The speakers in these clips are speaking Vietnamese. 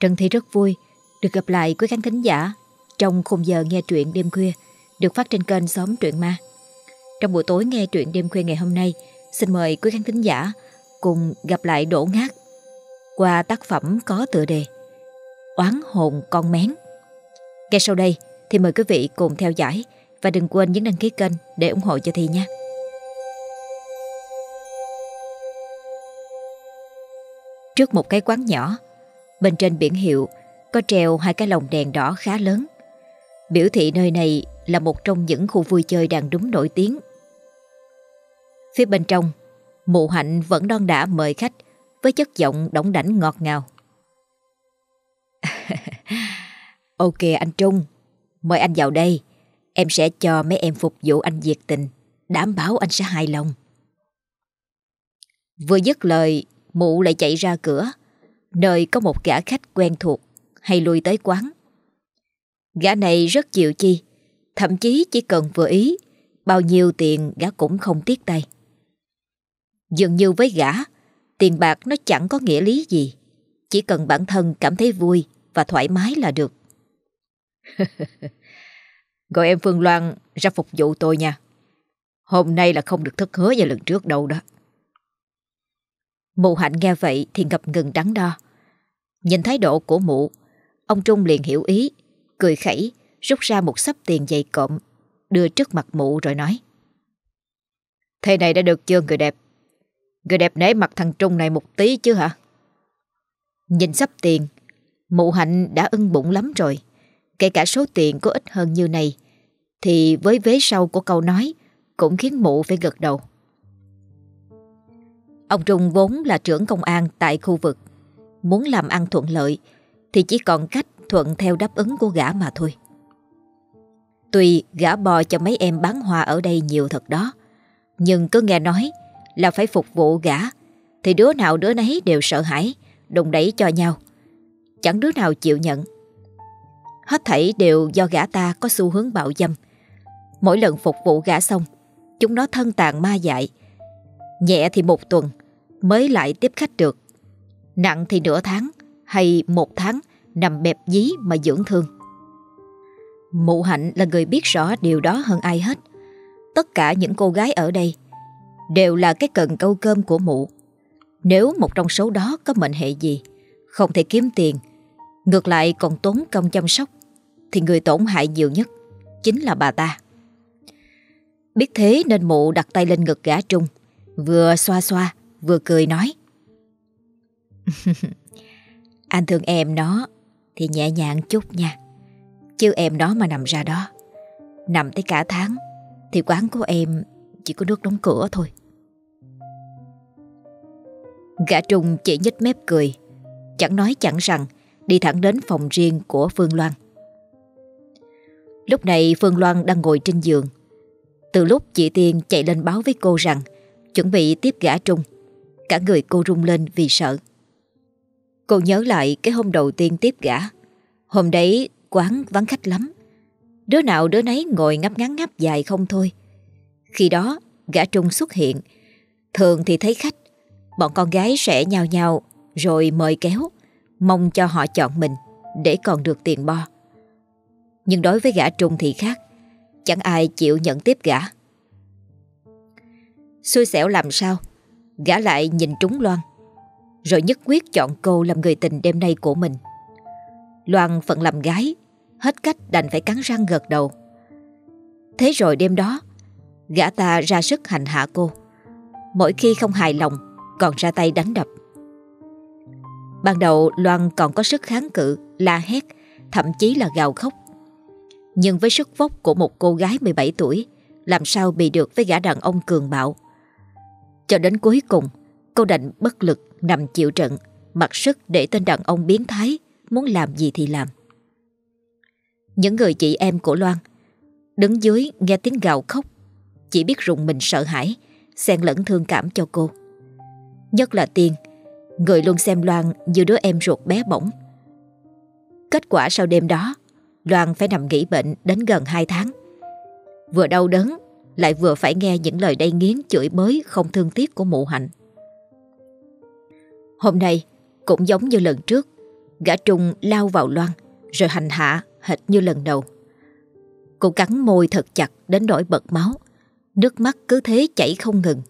Trần Thị rất vui được gặp lại quý khán thính giả trong khung giờ nghe truyện đêm khuya được phát trên kênh Xóm Truyện Ma. Trong buổi tối nghe truyện đêm khuya ngày hôm nay, xin mời quý khán thính giả cùng gặp lại Đỗ Ngát qua tác phẩm có tựa đề Oán hồn con mén. Ngay sau đây thì mời quý vị cùng theo dõi và đừng quên nhấn đăng ký kênh để ủng hộ cho Thi nhé. Trước một cái quán nhỏ, bên trên biển hiệu có treo hai cái lồng đèn đỏ khá lớn. Biểu thị nơi này là một trong những khu vui chơi đàn đúng nổi tiếng. Phía bên trong, mụ hạnh vẫn đon đã mời khách với chất giọng đỏng đảnh ngọt ngào. ok anh Trung, mời anh vào đây. Em sẽ cho mấy em phục vụ anh diệt tình, đảm bảo anh sẽ hài lòng. Vừa dứt lời, mụ lại chạy ra cửa, nơi có một gã khách quen thuộc hay lui tới quán. Gã này rất chịu chi, thậm chí chỉ cần vừa ý, bao nhiêu tiền gã cũng không tiếc tay. Dường như với gã, tiền bạc nó chẳng có nghĩa lý gì, chỉ cần bản thân cảm thấy vui và thoải mái là được. Gọi em Phương Loan ra phục vụ tôi nha. Hôm nay là không được thất hứa như lần trước đâu đó. Mụ hạnh nghe vậy thì ngập ngừng đắn đo. Nhìn thái độ của mụ, ông Trung liền hiểu ý, cười khẩy, rút ra một sắp tiền dày cộm, đưa trước mặt mụ rồi nói. Thế này đã được chưa người đẹp? Người đẹp nể mặt thằng Trung này một tí chứ hả? Nhìn sắp tiền, mụ hạnh đã ưng bụng lắm rồi. Kể cả số tiền có ít hơn như này, thì với vế sau của câu nói cũng khiến mụ phải gật đầu. Ông Trung vốn là trưởng công an tại khu vực. Muốn làm ăn thuận lợi thì chỉ còn cách thuận theo đáp ứng của gã mà thôi. Tuy gã bò cho mấy em bán hoa ở đây nhiều thật đó, nhưng cứ nghe nói là phải phục vụ gã thì đứa nào đứa nấy đều sợ hãi, đùng đẩy cho nhau. Chẳng đứa nào chịu nhận. Hết thảy đều do gã ta có xu hướng bạo dâm. Mỗi lần phục vụ gã xong, chúng nó thân tàn ma dại. Nhẹ thì một tuần mới lại tiếp khách được. Nặng thì nửa tháng hay một tháng nằm bẹp dí mà dưỡng thương. Mụ hạnh là người biết rõ điều đó hơn ai hết. Tất cả những cô gái ở đây đều là cái cần câu cơm của mụ. Nếu một trong số đó có mệnh hệ gì, không thể kiếm tiền, ngược lại còn tốn công chăm sóc, thì người tổn hại nhiều nhất chính là bà ta. Biết thế nên mụ đặt tay lên ngực gã trung, vừa xoa xoa, vừa cười nói. Anh thương em nó thì nhẹ nhàng chút nha. Chứ em nó mà nằm ra đó, nằm tới cả tháng thì quán của em chỉ có nước đóng cửa thôi. Gã Trung chỉ nhếch mép cười, chẳng nói chẳng rằng đi thẳng đến phòng riêng của Phương Loan. Lúc này Phương Loan đang ngồi trên giường. Từ lúc chị Tiên chạy lên báo với cô rằng chuẩn bị tiếp gã Trung, cả người cô rung lên vì sợ. Cô nhớ lại cái hôm đầu tiên tiếp gã. Hôm đấy quán vắng khách lắm. Đứa nào đứa nấy ngồi ngắp ngắn ngắp dài không thôi. Khi đó gã Trung xuất hiện. Thường thì thấy khách, bọn con gái sẽ nhào nhào rồi mời kéo, mong cho họ chọn mình để còn được tiền bo. Nhưng đối với gã Trung thì khác, chẳng ai chịu nhận tiếp gã. Xui xẻo làm sao, gã lại nhìn trúng Loan, rồi nhất quyết chọn cô làm người tình đêm nay của mình. Loan phận làm gái, hết cách đành phải cắn răng gật đầu. Thế rồi đêm đó, gã ta ra sức hành hạ cô. Mỗi khi không hài lòng, còn ra tay đánh đập. Ban đầu Loan còn có sức kháng cự, la hét, thậm chí là gào khóc. Nhưng với sức vóc của một cô gái 17 tuổi, làm sao bị được với gã đàn ông cường bạo. Cho đến cuối cùng, cô đành bất lực nằm chịu trận, mặc sức để tên đàn ông biến thái, muốn làm gì thì làm. Những người chị em của Loan đứng dưới nghe tiếng gào khóc, chỉ biết rùng mình sợ hãi, xen lẫn thương cảm cho cô. Nhất là Tiên, người luôn xem Loan như đứa em ruột bé bỏng. Kết quả sau đêm đó, Loan phải nằm nghỉ bệnh đến gần 2 tháng. Vừa đau đớn, lại vừa phải nghe những lời đầy nghiến chửi bới không thương tiếc của mụ hạnh. Hôm nay, cũng giống như lần trước, Gã Trung lao vào Loan rồi hành hạ hệt như lần đầu. Cô cắn môi thật chặt đến nỗi bật máu. Nước mắt cứ thế chảy không ngừng.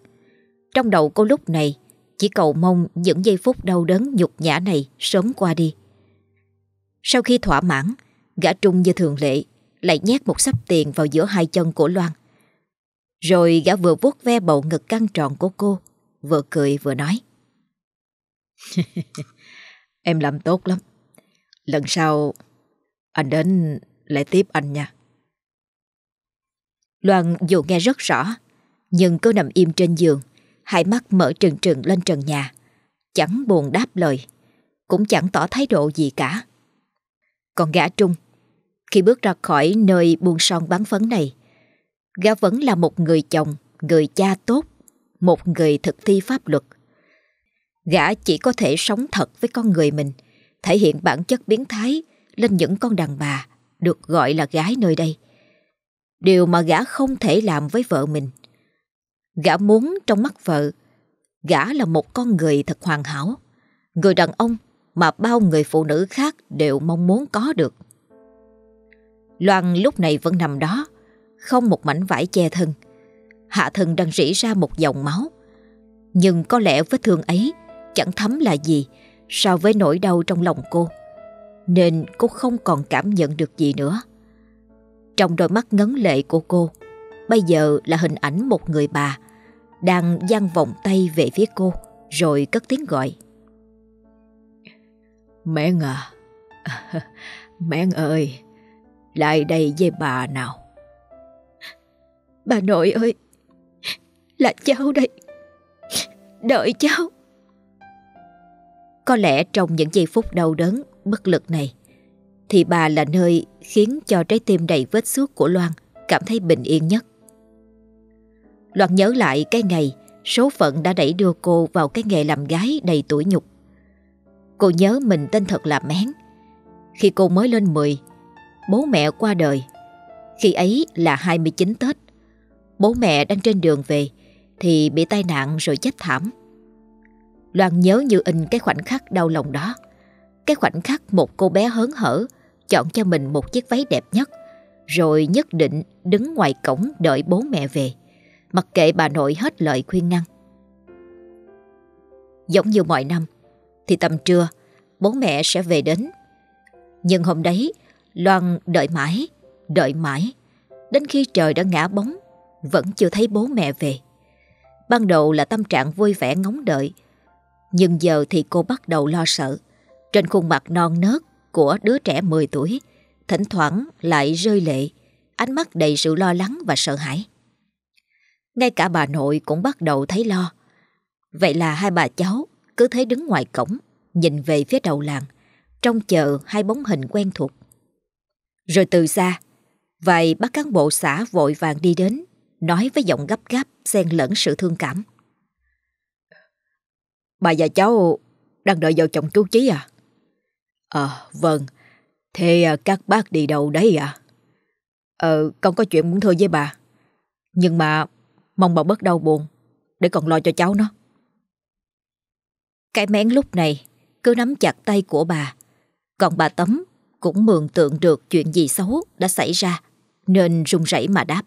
Trong đầu cô lúc này chỉ cầu mong những giây phút đau đớn nhục nhã này sớm qua đi. Sau khi thỏa mãn, gã Trung như thường lệ lại nhét một sắp tiền vào giữa hai chân của Loan. Rồi gã vừa vuốt ve bầu ngực căng tròn của cô, vừa cười vừa nói. em làm tốt lắm. Lần sau anh đến lại tiếp anh nha. Loan dù nghe rất rõ, nhưng cứ nằm im trên giường, hai mắt mở trừng trừng lên trần nhà. Chẳng buồn đáp lời, cũng chẳng tỏ thái độ gì cả. Còn gã Trung, khi bước ra khỏi nơi buôn son bán phấn này, gã vẫn là một người chồng, người cha tốt, một người thực thi pháp luật. Gã chỉ có thể sống thật với con người mình, thể hiện bản chất biến thái lên những con đàn bà được gọi là gái nơi đây. Điều mà gã không thể làm với vợ mình. Gã muốn trong mắt vợ, gã là một con người thật hoàn hảo, người đàn ông mà bao người phụ nữ khác đều mong muốn có được. Loan lúc này vẫn nằm đó, không một mảnh vải che thân. Hạ thân đang rỉ ra một dòng máu. Nhưng có lẽ vết thương ấy chẳng thấm là gì so với nỗi đau trong lòng cô. Nên cô không còn cảm nhận được gì nữa. Trong đôi mắt ngấn lệ của cô, bây giờ là hình ảnh một người bà đang dang vòng tay về phía cô rồi cất tiếng gọi. Mẹ à, mẹ ơi, lại đây với bà nào. Bà nội ơi, là cháu đây, đợi cháu. Có lẽ trong những giây phút đau đớn, bất lực này, thì bà là nơi khiến cho trái tim đầy vết xước của Loan cảm thấy bình yên nhất. Loan nhớ lại cái ngày số phận đã đẩy đưa cô vào cái nghề làm gái đầy tuổi nhục. Cô nhớ mình tên thật là Mén. Khi cô mới lên 10, bố mẹ qua đời. Khi ấy là 29 Tết. Bố mẹ đang trên đường về thì bị tai nạn rồi chết thảm. Loan nhớ như in cái khoảnh khắc đau lòng đó. Cái khoảnh khắc một cô bé hớn hở chọn cho mình một chiếc váy đẹp nhất rồi nhất định đứng ngoài cổng đợi bố mẹ về mặc kệ bà nội hết lời khuyên ngăn. Giống như mọi năm thì tầm trưa bố mẹ sẽ về đến. Nhưng hôm đấy Loan đợi mãi, đợi mãi đến khi trời đã ngã bóng vẫn chưa thấy bố mẹ về. Ban đầu là tâm trạng vui vẻ ngóng đợi nhưng giờ thì cô bắt đầu lo sợ. Trên khuôn mặt non nớt của đứa trẻ 10 tuổi, thỉnh thoảng lại rơi lệ, ánh mắt đầy sự lo lắng và sợ hãi. Ngay cả bà nội cũng bắt đầu thấy lo. Vậy là hai bà cháu cứ thế đứng ngoài cổng, nhìn về phía đầu làng, trông chờ hai bóng hình quen thuộc. Rồi từ xa, vài bác cán bộ xã vội vàng đi đến, nói với giọng gấp gáp, xen lẫn sự thương cảm. Bà và cháu đang đợi vợ chồng chú Chí à? Ờ, vâng. Thế à, các bác đi đâu đấy à? Ờ, con có chuyện muốn thưa với bà. Nhưng mà mong bà bớt đau buồn để còn lo cho cháu nó. Cái mén lúc này cứ nắm chặt tay của bà. Còn bà Tấm cũng mường tượng được chuyện gì xấu đã xảy ra nên run rẩy mà đáp.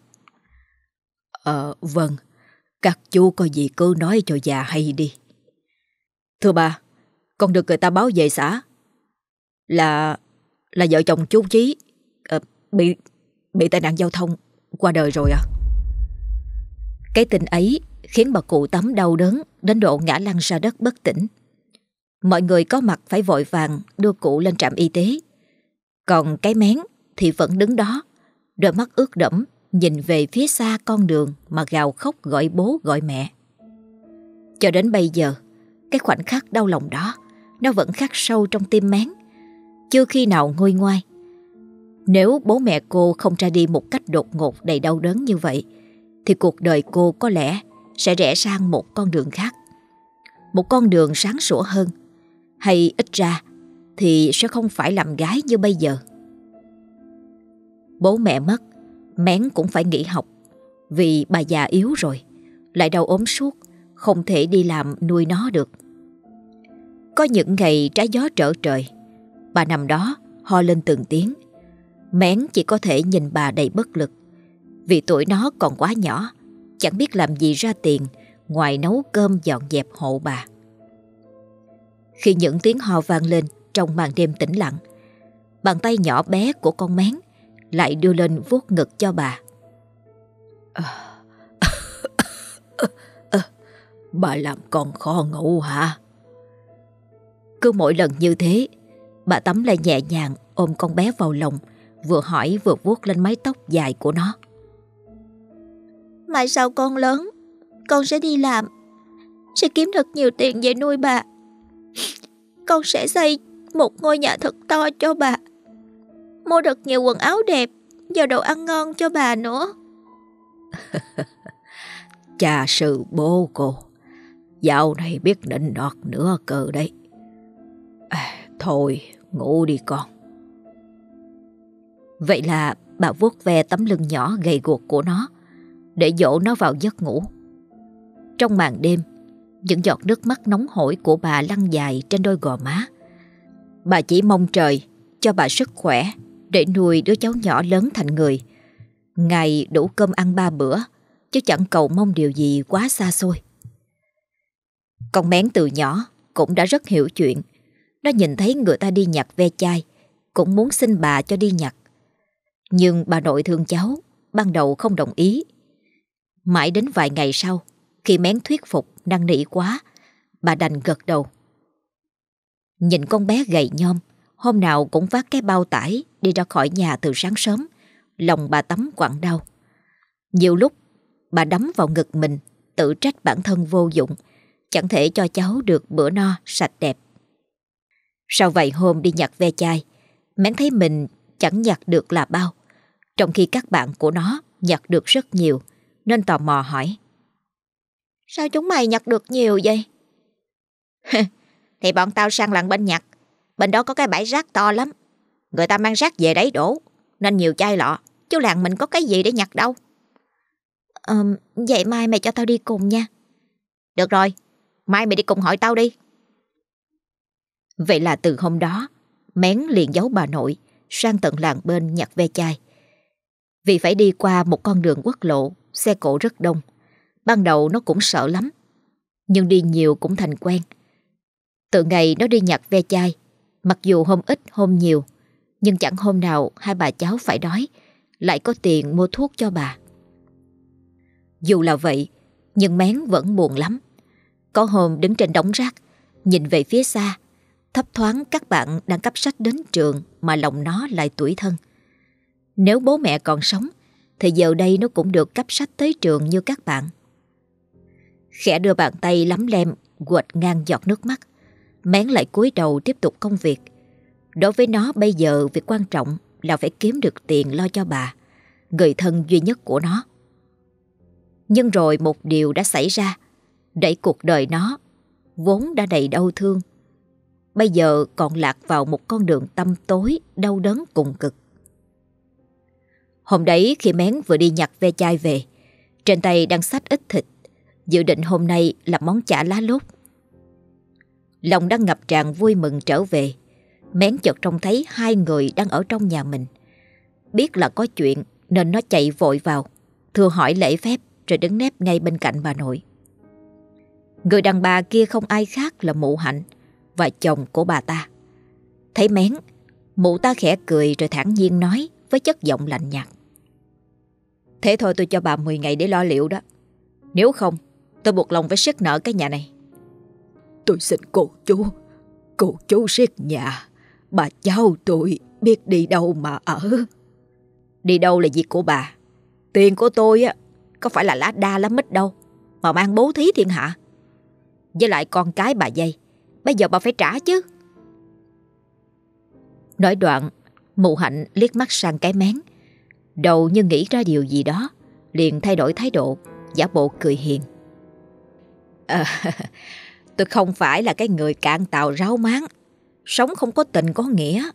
Ờ, vâng. Các chú có gì cứ nói cho già hay đi. Thưa bà, con được người ta báo về xã là là vợ chồng chú Chí à, bị bị tai nạn giao thông qua đời rồi à? Cái tin ấy khiến bà cụ tắm đau đớn đến độ ngã lăn ra đất bất tỉnh. Mọi người có mặt phải vội vàng đưa cụ lên trạm y tế. Còn cái mén thì vẫn đứng đó, đôi mắt ướt đẫm nhìn về phía xa con đường mà gào khóc gọi bố gọi mẹ. Cho đến bây giờ, cái khoảnh khắc đau lòng đó nó vẫn khắc sâu trong tim mén chưa khi nào ngôi ngoai. Nếu bố mẹ cô không ra đi một cách đột ngột đầy đau đớn như vậy, thì cuộc đời cô có lẽ sẽ rẽ sang một con đường khác. Một con đường sáng sủa hơn, hay ít ra thì sẽ không phải làm gái như bây giờ. Bố mẹ mất, Mén cũng phải nghỉ học vì bà già yếu rồi, lại đau ốm suốt, không thể đi làm nuôi nó được. Có những ngày trái gió trở trời, Bà nằm đó ho lên từng tiếng. Mén chỉ có thể nhìn bà đầy bất lực. Vì tuổi nó còn quá nhỏ, chẳng biết làm gì ra tiền ngoài nấu cơm dọn dẹp hộ bà. Khi những tiếng ho vang lên trong màn đêm tĩnh lặng, bàn tay nhỏ bé của con mén lại đưa lên vuốt ngực cho bà. Ờ bà làm con khó ngủ hả? Cứ mỗi lần như thế, bà tắm lại nhẹ nhàng ôm con bé vào lòng, vừa hỏi vừa vuốt lên mái tóc dài của nó. Mai sau con lớn, con sẽ đi làm, sẽ kiếm thật nhiều tiền về nuôi bà. Con sẽ xây một ngôi nhà thật to cho bà, mua thật nhiều quần áo đẹp và đồ ăn ngon cho bà nữa. Cha sự bố cô, dạo này biết nịnh nọt nữa cơ đấy. À, thôi, ngủ đi con. Vậy là bà vuốt ve tấm lưng nhỏ gầy guộc của nó để dỗ nó vào giấc ngủ. Trong màn đêm, những giọt nước mắt nóng hổi của bà lăn dài trên đôi gò má. Bà chỉ mong trời cho bà sức khỏe để nuôi đứa cháu nhỏ lớn thành người. Ngày đủ cơm ăn ba bữa, chứ chẳng cầu mong điều gì quá xa xôi. Con mén từ nhỏ cũng đã rất hiểu chuyện. Nó nhìn thấy người ta đi nhặt ve chai, cũng muốn xin bà cho đi nhặt. Nhưng bà nội thương cháu, ban đầu không đồng ý. Mãi đến vài ngày sau, khi mén thuyết phục năng nỉ quá, bà đành gật đầu. Nhìn con bé gầy nhom, hôm nào cũng vác cái bao tải đi ra khỏi nhà từ sáng sớm, lòng bà tắm quặn đau. Nhiều lúc, bà đấm vào ngực mình, tự trách bản thân vô dụng, chẳng thể cho cháu được bữa no sạch đẹp. Sau vài hôm đi nhặt ve chai, mén thấy mình chẳng nhặt được là bao, trong khi các bạn của nó nhặt được rất nhiều, nên tò mò hỏi. Sao chúng mày nhặt được nhiều vậy? Thì bọn tao sang làng bên nhặt Bên đó có cái bãi rác to lắm Người ta mang rác về đấy đổ Nên nhiều chai lọ chú làng mình có cái gì để nhặt đâu Ờ, Vậy mai mày cho tao đi cùng nha Được rồi Mai mày đi cùng hỏi tao đi Vậy là từ hôm đó Mén liền giấu bà nội Sang tận làng bên nhặt ve chai Vì phải đi qua một con đường quốc lộ Xe cộ rất đông Ban đầu nó cũng sợ lắm Nhưng đi nhiều cũng thành quen từ ngày nó đi nhặt ve chai, mặc dù hôm ít hôm nhiều, nhưng chẳng hôm nào hai bà cháu phải đói, lại có tiền mua thuốc cho bà. Dù là vậy, nhưng Mén vẫn buồn lắm. Có hôm đứng trên đống rác, nhìn về phía xa, thấp thoáng các bạn đang cấp sách đến trường mà lòng nó lại tuổi thân. Nếu bố mẹ còn sống, thì giờ đây nó cũng được cấp sách tới trường như các bạn. Khẽ đưa bàn tay lắm lem, quệt ngang giọt nước mắt. Mén lại cúi đầu tiếp tục công việc. Đối với nó bây giờ việc quan trọng là phải kiếm được tiền lo cho bà, người thân duy nhất của nó. Nhưng rồi một điều đã xảy ra, đẩy cuộc đời nó, vốn đã đầy đau thương. Bây giờ còn lạc vào một con đường tâm tối, đau đớn cùng cực. Hôm đấy khi Mén vừa đi nhặt ve chai về, trên tay đang sách ít thịt, dự định hôm nay làm món chả lá lốt Lòng đang ngập tràn vui mừng trở về Mén chợt trông thấy hai người đang ở trong nhà mình Biết là có chuyện nên nó chạy vội vào Thưa hỏi lễ phép rồi đứng nép ngay bên cạnh bà nội Người đàn bà kia không ai khác là mụ hạnh Và chồng của bà ta Thấy mén Mụ ta khẽ cười rồi thản nhiên nói Với chất giọng lạnh nhạt Thế thôi tôi cho bà 10 ngày để lo liệu đó Nếu không Tôi buộc lòng phải siết nợ cái nhà này Tôi xin cô chú, cô chú siết nhà, bà cháu tôi biết đi đâu mà ở. Đi đâu là việc của bà. Tiền của tôi á, có phải là lá đa lá mít đâu, mà mang bố thí thiên hạ. Với lại con cái bà dây, bây giờ bà phải trả chứ. Nói đoạn, mụ hạnh liếc mắt sang cái mén. Đầu như nghĩ ra điều gì đó, liền thay đổi thái độ, giả bộ cười hiền. À, Tôi không phải là cái người cạn tàu ráo máng, sống không có tình có nghĩa.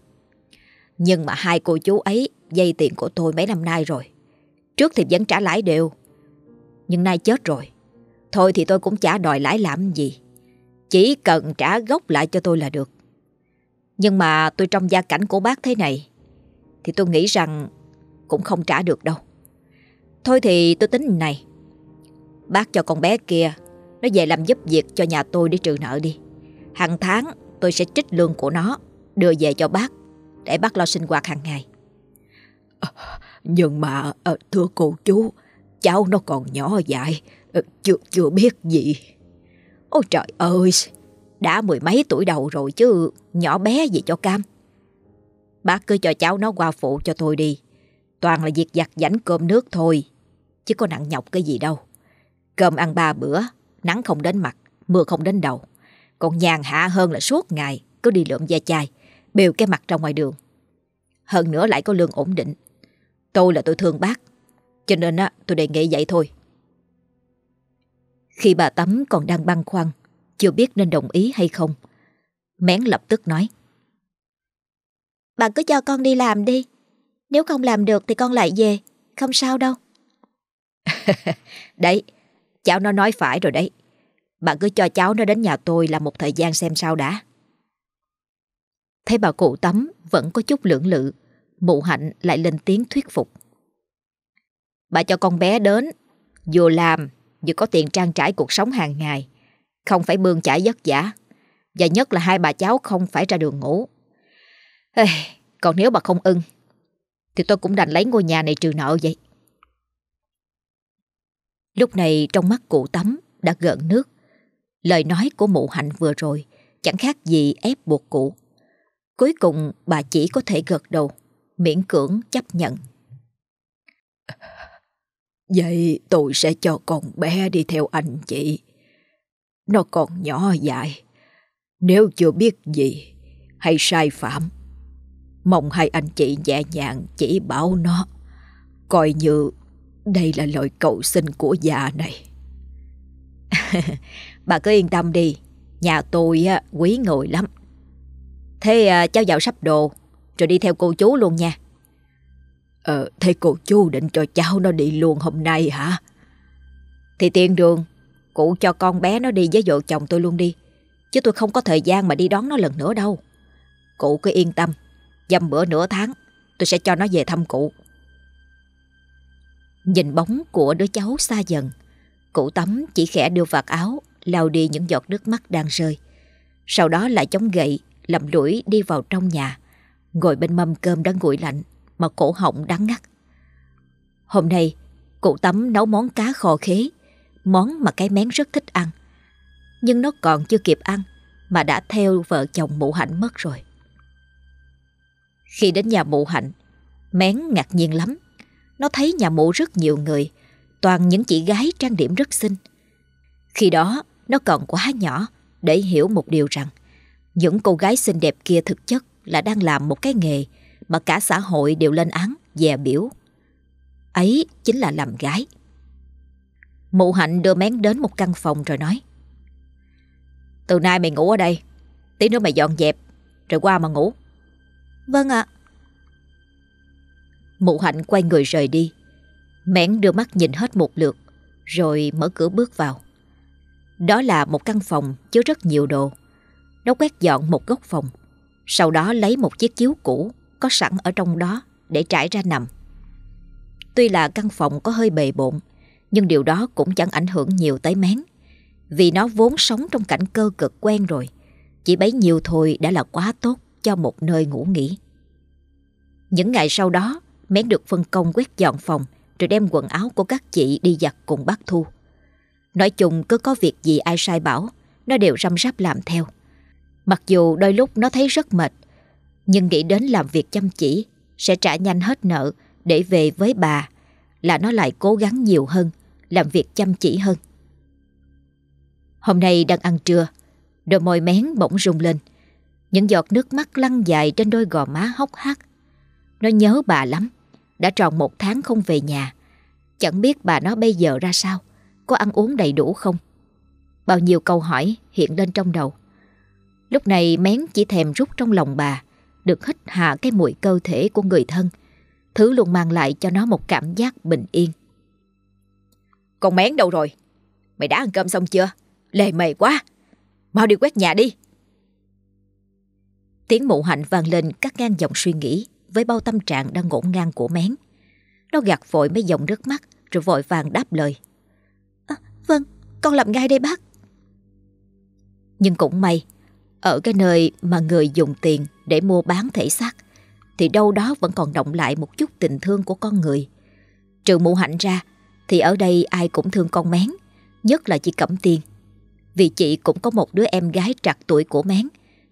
Nhưng mà hai cô chú ấy dây tiền của tôi mấy năm nay rồi. Trước thì vẫn trả lãi đều. Nhưng nay chết rồi. Thôi thì tôi cũng chả đòi lãi làm gì. Chỉ cần trả gốc lại cho tôi là được. Nhưng mà tôi trong gia cảnh của bác thế này Thì tôi nghĩ rằng Cũng không trả được đâu Thôi thì tôi tính này Bác cho con bé kia Nó về làm giúp việc cho nhà tôi để trừ nợ đi Hàng tháng tôi sẽ trích lương của nó Đưa về cho bác Để bác lo sinh hoạt hàng ngày à, Nhưng mà à, thưa cô chú Cháu nó còn nhỏ dại Ờ, chưa chưa biết gì. Ôi trời ơi, Đã mười mấy tuổi đầu rồi chứ, Nhỏ bé gì cho cam. Bác cứ cho cháu nó qua phụ cho tôi đi. Toàn là việc giặt giảnh cơm nước thôi, Chứ có nặng nhọc cái gì đâu. Cơm ăn ba bữa, Nắng không đến mặt, Mưa không đến đầu. Còn nhàn hạ hơn là suốt ngày, Cứ đi lượm da chai Bèo cái mặt ra ngoài đường. Hơn nữa lại có lương ổn định. Tôi là tôi thương bác, Cho nên á, tôi đề nghị vậy thôi. Khi bà Tắm còn đang băn khoăn Chưa biết nên đồng ý hay không Mén lập tức nói. Bà cứ cho con đi làm đi. Nếu không làm được thì con lại về. Không sao đâu. Đấy Cháu nó nói phải rồi đấy. Bà cứ cho cháu nó đến nhà tôi làm một thời gian xem sao đã. Thấy bà cụ tắm vẫn có chút lưỡng lự Mụ hạnh lại lên tiếng thuyết phục. Bà cho con bé đến Vừa làm Vừa có tiền trang trải cuộc sống hàng ngày Không phải bươn chải vất vả Và nhất là hai bà cháu không phải ra đường ngủ Ê, Còn nếu bà không ưng Thì tôi cũng đành lấy ngôi nhà này trừ nợ vậy Lúc này trong mắt cụ tắm đã gợn nước. Lời nói của mụ hạnh vừa rồi chẳng khác gì ép buộc cụ. Cuối cùng bà chỉ có thể gật đầu, miễn cưỡng chấp nhận. Vậy tôi sẽ cho con bé đi theo anh chị. Nó còn nhỏ dại. Nếu chưa biết gì hay sai phạm, mong hai anh chị nhẹ nhàng chỉ bảo nó. Coi như đây là lời cầu xin của già này. bà cứ yên tâm đi, nhà tôi quý người lắm. Thế à, cháu vào sắp đồ, rồi đi theo cô chú luôn nha. Ờ, thế cô chú định cho cháu nó đi luôn hôm nay hả? Thì tiền đường, cụ cho con bé nó đi với vợ chồng tôi luôn đi. Chứ tôi không có thời gian mà đi đón nó lần nữa đâu. Cụ cứ yên tâm, dăm bữa nửa tháng, tôi sẽ cho nó về thăm cụ. Nhìn bóng của đứa cháu xa dần Cụ tắm chỉ khẽ đưa vạt áo lau đi những giọt nước mắt đang rơi Sau đó lại chống gậy Lầm lũi đi vào trong nhà Ngồi bên mâm cơm đang nguội lạnh mà cổ họng đắng ngắt. Hôm nay Cụ tắm nấu món cá kho khế Món mà cái mén rất thích ăn. Nhưng nó còn chưa kịp ăn Mà đã theo vợ chồng mụ hạnh mất rồi. Khi đến nhà mụ hạnh Mén ngạc nhiên lắm. Nó thấy nhà mụ rất nhiều người, toàn những chị gái trang điểm rất xinh. Khi đó, nó còn quá nhỏ để hiểu một điều rằng những cô gái xinh đẹp kia thực chất là đang làm một cái nghề mà cả xã hội đều lên án, dè biểu. Ấy chính là làm gái. Mụ hạnh đưa mén đến một căn phòng rồi nói Từ nay mày ngủ ở đây Tí nữa mày dọn dẹp Rồi qua mà ngủ. Vâng ạ. Mụ hạnh quay người rời đi. Mén đưa mắt nhìn hết một lượt Rồi mở cửa bước vào. Đó là một căn phòng chứa rất nhiều đồ. Nó quét dọn một góc phòng Sau đó lấy một chiếc chiếu cũ. Có sẵn ở trong đó Để trải ra nằm Tuy là căn phòng có hơi bề bộn Nhưng điều đó cũng chẳng ảnh hưởng nhiều tới mén Vì nó vốn sống trong cảnh cơ cực quen rồi Chỉ bấy nhiêu thôi đã là quá tốt Cho một nơi ngủ nghỉ Những ngày sau đó Mén được phân công quét dọn phòng rồi đem quần áo của các chị đi giặt cùng bác Thu. Nói chung cứ có việc gì ai sai bảo, nó đều răm rắp làm theo. Mặc dù đôi lúc nó thấy rất mệt, nhưng nghĩ đến làm việc chăm chỉ sẽ trả nhanh hết nợ để về với bà là nó lại cố gắng nhiều hơn, làm việc chăm chỉ hơn. Hôm nay đang ăn trưa, đôi môi mén bỗng rung lên. Những giọt nước mắt lăn dài trên đôi gò má hốc hác. Nó nhớ bà lắm. Đã tròn một tháng không về nhà Chẳng biết bà nó bây giờ ra sao Có ăn uống đầy đủ không Bao nhiêu câu hỏi hiện lên trong đầu Lúc này mén chỉ thèm rút trong lòng bà được hít hạ cái mùi cơ thể của người thân Thứ luôn mang lại cho nó một cảm giác bình yên Con mén đâu rồi Mày đã ăn cơm xong chưa Lề mề quá Mau đi quét nhà đi Tiếng mụ hạnh vang lên cắt ngang dòng suy nghĩ với bao tâm trạng đang ngổn ngang của mén. Nó gạt vội mấy dòng nước mắt rồi vội vàng đáp lời. À, vâng, con làm ngay đây bác. Nhưng cũng may, ở cái nơi mà người dùng tiền để mua bán thể xác, thì đâu đó vẫn còn động lại một chút tình thương của con người. Trừ mụ hạnh ra, thì ở đây ai cũng thương con mén, nhất là chị Cẩm Tiên. Vì chị cũng có một đứa em gái trạc tuổi của mén,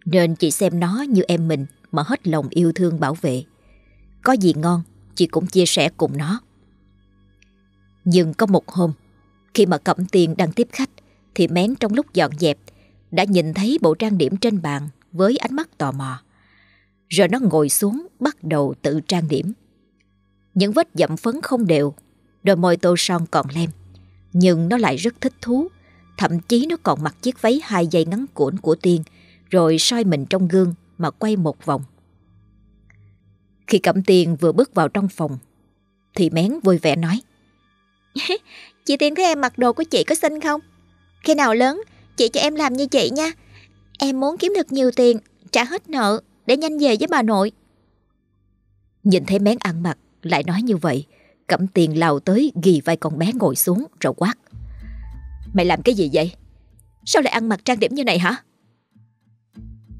nên chị xem nó như em mình mà hết lòng yêu thương bảo vệ. Có gì ngon, chị cũng chia sẻ cùng nó. Nhưng có một hôm, khi mà Cẩm Tiên đang tiếp khách, thì mén trong lúc dọn dẹp đã nhìn thấy bộ trang điểm trên bàn với ánh mắt tò mò. Rồi nó ngồi xuống bắt đầu tự trang điểm. Những vết dặm phấn không đều, đôi môi tô son còn lem. Nhưng nó lại rất thích thú, thậm chí nó còn mặc chiếc váy hai dây ngắn cuộn của Tiên, rồi soi mình trong gương mà quay một vòng. Khi Cẩm Tiên vừa bước vào trong phòng, thì Mén vui vẻ nói. chị Tiên thấy em mặc đồ của chị có xinh không? Khi nào lớn, chị cho em làm như chị nha. Em muốn kiếm được nhiều tiền, trả hết nợ để nhanh về với bà nội. Nhìn thấy Mén ăn mặc, lại nói như vậy, Cẩm Tiền lao tới ghi vai con bé ngồi xuống rồi quát. Mày làm cái gì vậy? Sao lại ăn mặc trang điểm như này hả?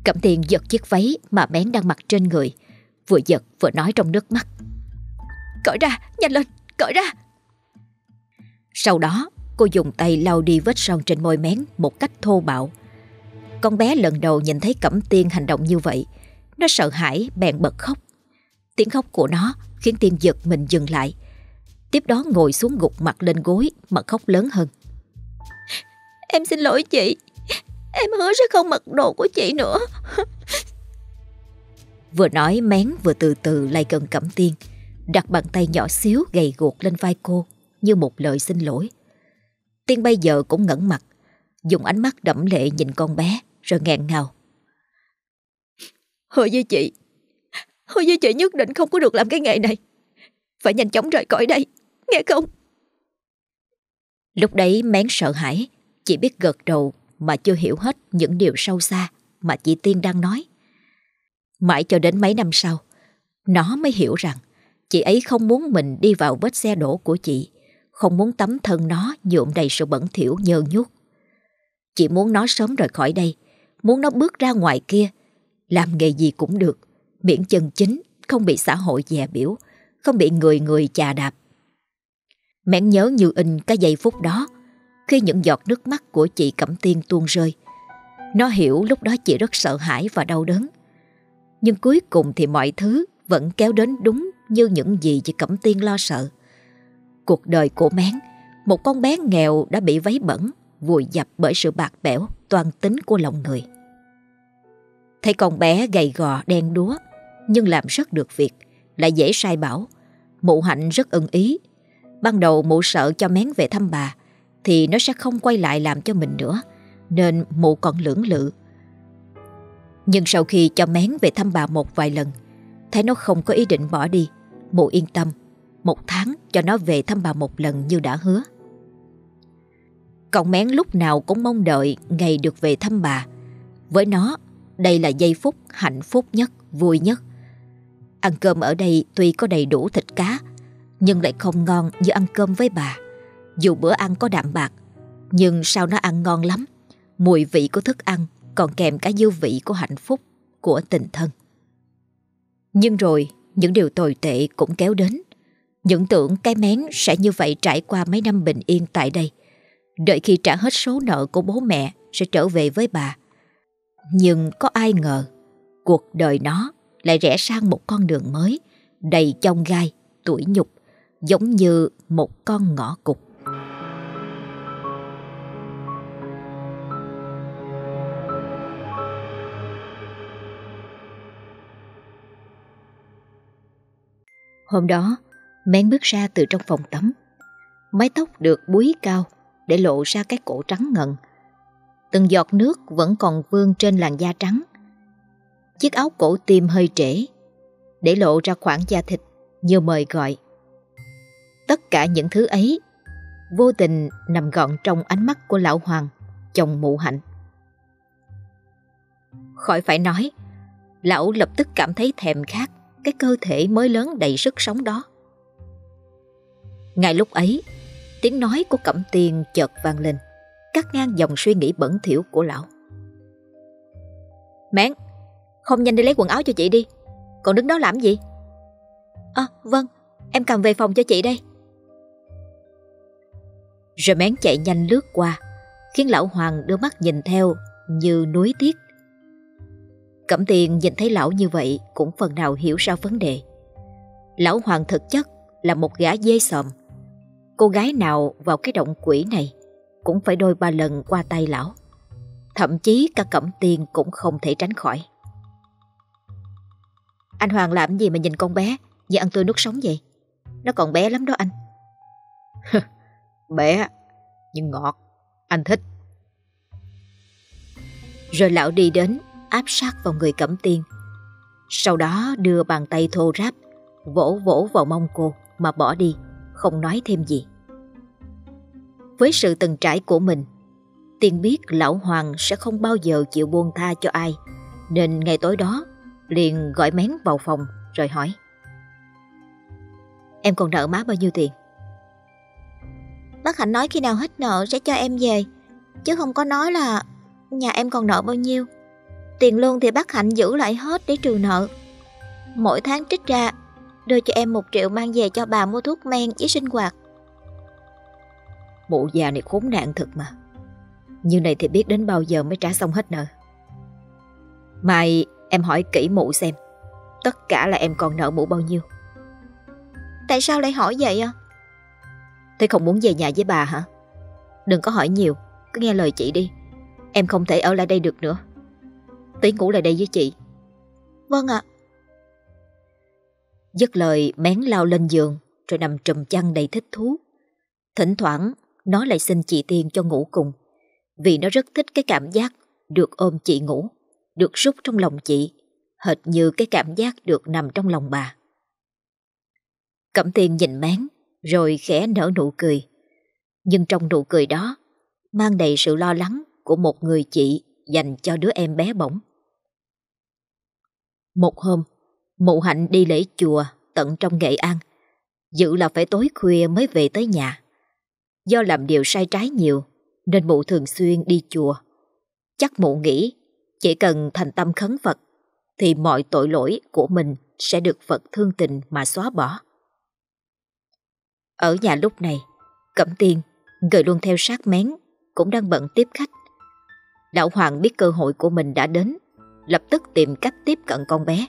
Cẩm Tiền giật chiếc váy mà Mén đang mặc trên người, vừa giật vừa nói trong nước mắt. Cởi ra, nhanh lên, cởi ra. Sau đó, cô dùng tay lau đi vết son trên môi Mén một cách thô bạo. Con bé lần đầu nhìn thấy Cẩm Tiên hành động như vậy, nó sợ hãi bèn bật khóc. Tiếng khóc của nó khiến Tiên giật mình dừng lại. Tiếp đó ngồi xuống gục mặt lên gối mà khóc lớn hơn. Em xin lỗi chị. Em hứa sẽ không mặc đồ của chị nữa. vừa nói mén vừa từ từ lại gần Cẩm Tiên, đặt bàn tay nhỏ xíu gầy guộc lên vai cô như một lời xin lỗi. Tiên bây giờ cũng ngẩn mặt, dùng ánh mắt đẫm lệ nhìn con bé rồi nghẹn ngào. Hứa với chị, hứa với chị nhất định không có được làm cái nghề này. Phải nhanh chóng rời khỏi đây, nghe không? Lúc đấy mén sợ hãi, chỉ biết gật đầu mà chưa hiểu hết những điều sâu xa mà chị Tiên đang nói. Mãi cho đến mấy năm sau, nó mới hiểu rằng chị ấy không muốn mình đi vào vết xe đổ của chị, không muốn tấm thân nó nhuộm đầy sự bẩn thỉu nhơ nhút chỉ muốn nó sớm rời khỏi đây, muốn nó bước ra ngoài kia, làm nghề gì cũng được, miễn chân chính, không bị xã hội dè biểu, không bị người người chà đạp. Mẹn nhớ như in cái giây phút đó, khi những giọt nước mắt của chị Cẩm Tiên tuôn rơi. Nó hiểu lúc đó chị rất sợ hãi và đau đớn. Nhưng cuối cùng thì mọi thứ vẫn kéo đến đúng như những gì chị Cẩm Tiên lo sợ. Cuộc đời của Mén, một con bé nghèo đã bị váy bẩn, vùi dập bởi sự bạc bẽo, toàn tính của lòng người. Thấy con bé gầy gò đen đúa, nhưng làm rất được việc, lại dễ sai bảo. Mụ hạnh rất ưng ý. Ban đầu mụ sợ cho Mén về thăm bà, thì nó sẽ không quay lại làm cho mình nữa, nên mụ còn lưỡng lự. Nhưng sau khi cho Mén về thăm bà một vài lần, thấy nó không có ý định bỏ đi, mụ yên tâm, một tháng cho nó về thăm bà một lần như đã hứa. Cậu Mén lúc nào cũng mong đợi ngày được về thăm bà. Với nó, đây là giây phút hạnh phúc nhất, vui nhất. Ăn cơm ở đây tuy có đầy đủ thịt cá, nhưng lại không ngon như ăn cơm với bà. Dù bữa ăn có đạm bạc, nhưng sao nó ăn ngon lắm. Mùi vị của thức ăn còn kèm cả dư vị của hạnh phúc, của tình thân. Nhưng rồi, những điều tồi tệ cũng kéo đến. Những tưởng cái mén sẽ như vậy trải qua mấy năm bình yên tại đây. Đợi khi trả hết số nợ của bố mẹ sẽ trở về với bà. Nhưng có ai ngờ, cuộc đời nó lại rẽ sang một con đường mới, đầy chông gai, tuổi nhục, giống như một con ngõ cục. Hôm đó, Mén bước ra từ trong phòng tắm. Mái tóc được búi cao để lộ ra cái cổ trắng ngần. Từng giọt nước vẫn còn vương trên làn da trắng. Chiếc áo cổ tim hơi trễ, để lộ ra khoảng da thịt như mời gọi. Tất cả những thứ ấy vô tình nằm gọn trong ánh mắt của lão Hoàng, chồng mụ hạnh. Khỏi phải nói, Lão lập tức cảm thấy thèm khát cái cơ thể mới lớn đầy sức sống đó. Ngay lúc ấy, tiếng nói của Cẩm Tiên chợt vang lên, cắt ngang dòng suy nghĩ bẩn thỉu của lão. Mén, không nhanh đi lấy quần áo cho chị đi, còn đứng đó làm gì? À, vâng, em cầm về phòng cho chị đây. Rồi mén chạy nhanh lướt qua, khiến lão Hoàng đưa mắt nhìn theo như núi tiếc. Cẩm Tiền nhìn thấy lão như vậy cũng phần nào hiểu ra vấn đề. Lão Hoàng thực chất là một gã dê sòm. Cô gái nào vào cái động quỷ này cũng phải đôi ba lần qua tay lão. Thậm chí cả Cẩm Tiền cũng không thể tránh khỏi. Anh Hoàng làm gì mà nhìn con bé như ăn tươi nuốt sống vậy? Nó còn bé lắm đó anh. bé, nhưng ngọt, anh thích. Rồi lão đi đến áp sát vào người Cẩm Tiên. Sau đó đưa bàn tay thô ráp, vỗ vỗ vào mông cô mà bỏ đi, không nói thêm gì. Với sự từng trải của mình, Tiên biết lão Hoàng sẽ không bao giờ chịu buông tha cho ai, nên ngày tối đó liền gọi mén vào phòng rồi hỏi. Em còn nợ má bao nhiêu tiền? Bác Hạnh nói khi nào hết nợ sẽ cho em về, chứ không có nói là nhà em còn nợ bao nhiêu. Tiền lương thì bác Hạnh giữ lại hết để trừ nợ. Mỗi tháng trích ra, đưa cho em một triệu mang về cho bà mua thuốc men với sinh hoạt. Mụ già này khốn nạn thật mà. Như này thì biết đến bao giờ mới trả xong hết nợ. Mai em hỏi kỹ mụ xem, tất cả là em còn nợ mụ bao nhiêu. Tại sao lại hỏi vậy à? Thế không muốn về nhà với bà hả? Đừng có hỏi nhiều, cứ nghe lời chị đi. Em không thể ở lại đây được nữa. Tí ngủ lại đây với chị. Vâng ạ. Dứt lời mén lao lên giường rồi nằm trùm chăn đầy thích thú. Thỉnh thoảng nó lại xin chị Tiên cho ngủ cùng vì nó rất thích cái cảm giác được ôm chị ngủ, được rút trong lòng chị, hệt như cái cảm giác được nằm trong lòng bà. Cẩm Tiên nhìn mén rồi khẽ nở nụ cười. Nhưng trong nụ cười đó mang đầy sự lo lắng của một người chị dành cho đứa em bé bỏng. Một hôm, mụ hạnh đi lễ chùa tận trong Nghệ An, dự là phải tối khuya mới về tới nhà. Do làm điều sai trái nhiều, nên mụ thường xuyên đi chùa. Chắc mụ nghĩ chỉ cần thành tâm khấn Phật thì mọi tội lỗi của mình sẽ được Phật thương tình mà xóa bỏ. Ở nhà lúc này, Cẩm Tiên, người luôn theo sát mén, cũng đang bận tiếp khách. Lão Hoàng biết cơ hội của mình đã đến, lập tức tìm cách tiếp cận con bé.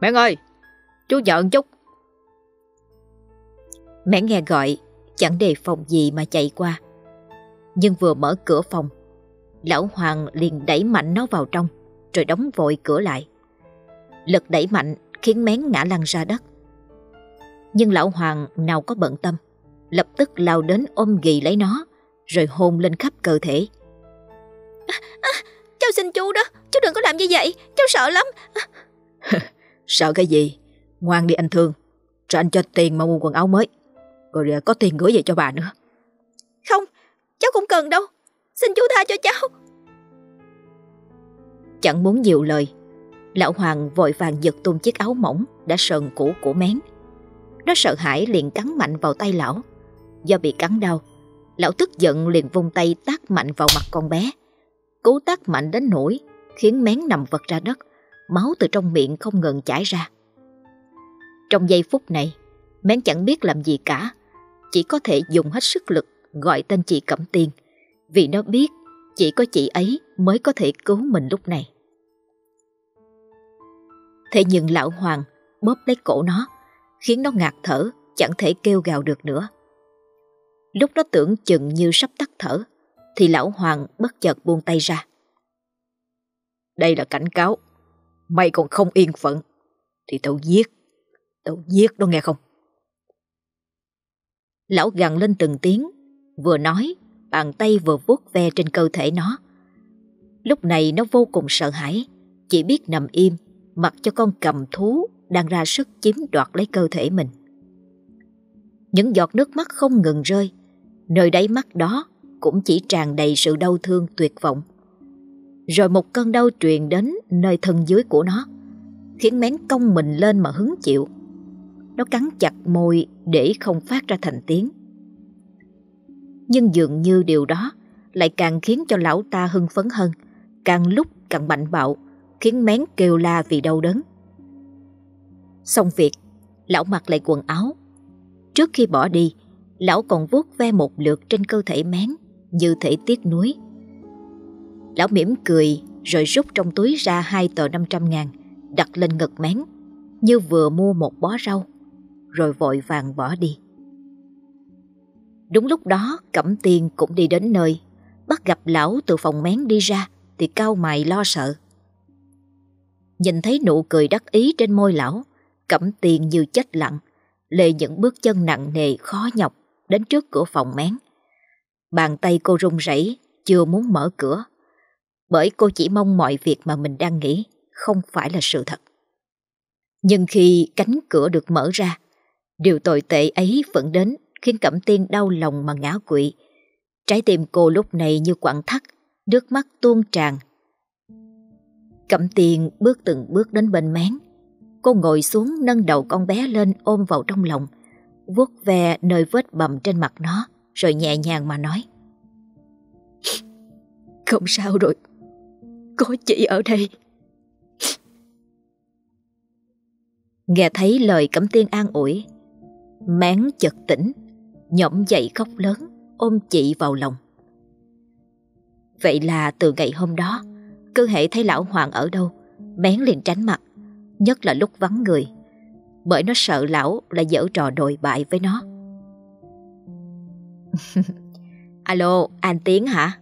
Mẹ ơi, chú giận chút. Mẹ nghe gọi, chẳng đề phòng gì mà chạy qua. Nhưng vừa mở cửa phòng, lão Hoàng liền đẩy mạnh nó vào trong, rồi đóng vội cửa lại. Lực đẩy mạnh khiến mén ngã lăn ra đất. Nhưng lão Hoàng nào có bận tâm, lập tức lao đến ôm ghì lấy nó, rồi hôn lên khắp cơ thể. À, à, cháu xin chú đó, chú đừng có làm như vậy, cháu sợ lắm. sợ cái gì? Ngoan đi anh Thương, cho anh cho tiền mà mua quần áo mới, rồi có tiền gửi về cho bà nữa. Không, cháu không cần đâu, xin chú tha cho cháu. Chẳng muốn nhiều lời, lão Hoàng vội vàng giật tung chiếc áo mỏng đã sờn cũ của mén. Nó sợ hãi liền cắn mạnh vào tay lão. Do bị cắn đau, lão tức giận liền vung tay tác mạnh vào mặt con bé. Cú tác mạnh đến nỗi khiến mén nằm vật ra đất, máu từ trong miệng không ngừng chảy ra. Trong giây phút này, mén chẳng biết làm gì cả, chỉ có thể dùng hết sức lực gọi tên chị Cẩm Tiên, vì nó biết chỉ có chị ấy mới có thể cứu mình lúc này. Thế nhưng lão Hoàng bóp lấy cổ nó, khiến nó ngạt thở, chẳng thể kêu gào được nữa. Lúc nó tưởng chừng như sắp tắt thở, thì lão Hoàng bất chợt buông tay ra. Đây là cảnh cáo, mày còn không yên phận, thì tao giết, tao giết đó nghe không? Lão gằn lên từng tiếng, vừa nói, bàn tay vừa vuốt ve trên cơ thể nó. Lúc này nó vô cùng sợ hãi, chỉ biết nằm im, mặc cho con cầm thú đang ra sức chiếm đoạt lấy cơ thể mình. Những giọt nước mắt không ngừng rơi, nơi đáy mắt đó cũng chỉ tràn đầy sự đau thương tuyệt vọng. Rồi một cơn đau truyền đến nơi thân dưới của nó Khiến mén cong mình lên mà hứng chịu nó cắn chặt môi để không phát ra thành tiếng. Nhưng dường như điều đó Lại càng khiến cho lão ta hưng phấn hơn, Càng lúc càng mạnh bạo, Khiến mén kêu la vì đau đớn. Xong việc, Lão mặc lại quần áo. Trước khi bỏ đi, Lão còn vuốt ve một lượt trên cơ thể mén Như thể tiếc nuối. Lão mỉm cười Rồi rút trong túi ra hai tờ 500 ngàn Đặt lên ngực mén, Như vừa mua một bó rau. Rồi vội vàng bỏ đi Đúng lúc đó Cẩm Tiên cũng đi đến nơi Bắt gặp lão từ phòng mén đi ra Thì cao mày lo sợ Nhìn thấy nụ cười đắc ý trên môi lão Cẩm Tiên như chết lặng lê những bước chân nặng nề khó nhọc đến trước cửa phòng mén. Bàn tay cô run rẩy chưa muốn mở cửa bởi cô chỉ mong mọi việc mà mình đang nghĩ không phải là sự thật. Nhưng khi cánh cửa được mở ra, điều tồi tệ ấy vẫn đến khiến Cẩm Tiên đau lòng mà ngã quỵ. Trái tim cô lúc này như quặn thắt, nước mắt tuôn tràn. Cẩm Tiên bước từng bước đến bên mén, Cô ngồi xuống nâng đầu con bé lên ôm vào trong lòng, vuốt ve nơi vết bầm trên mặt nó, rồi nhẹ nhàng mà nói. Không sao rồi, có chị ở đây. Nghe thấy lời Cẩm Tiên an ủi, Mán chợt tỉnh, nhõm dậy khóc lớn, ôm chị vào lòng. Vậy là từ ngày hôm đó, cơ hệ thấy lão Hoàng ở đâu, mén liền tránh mặt, nhất là lúc vắng người, bởi nó sợ lão là dở trò đồi bại với nó. Alo, anh Tiến hả?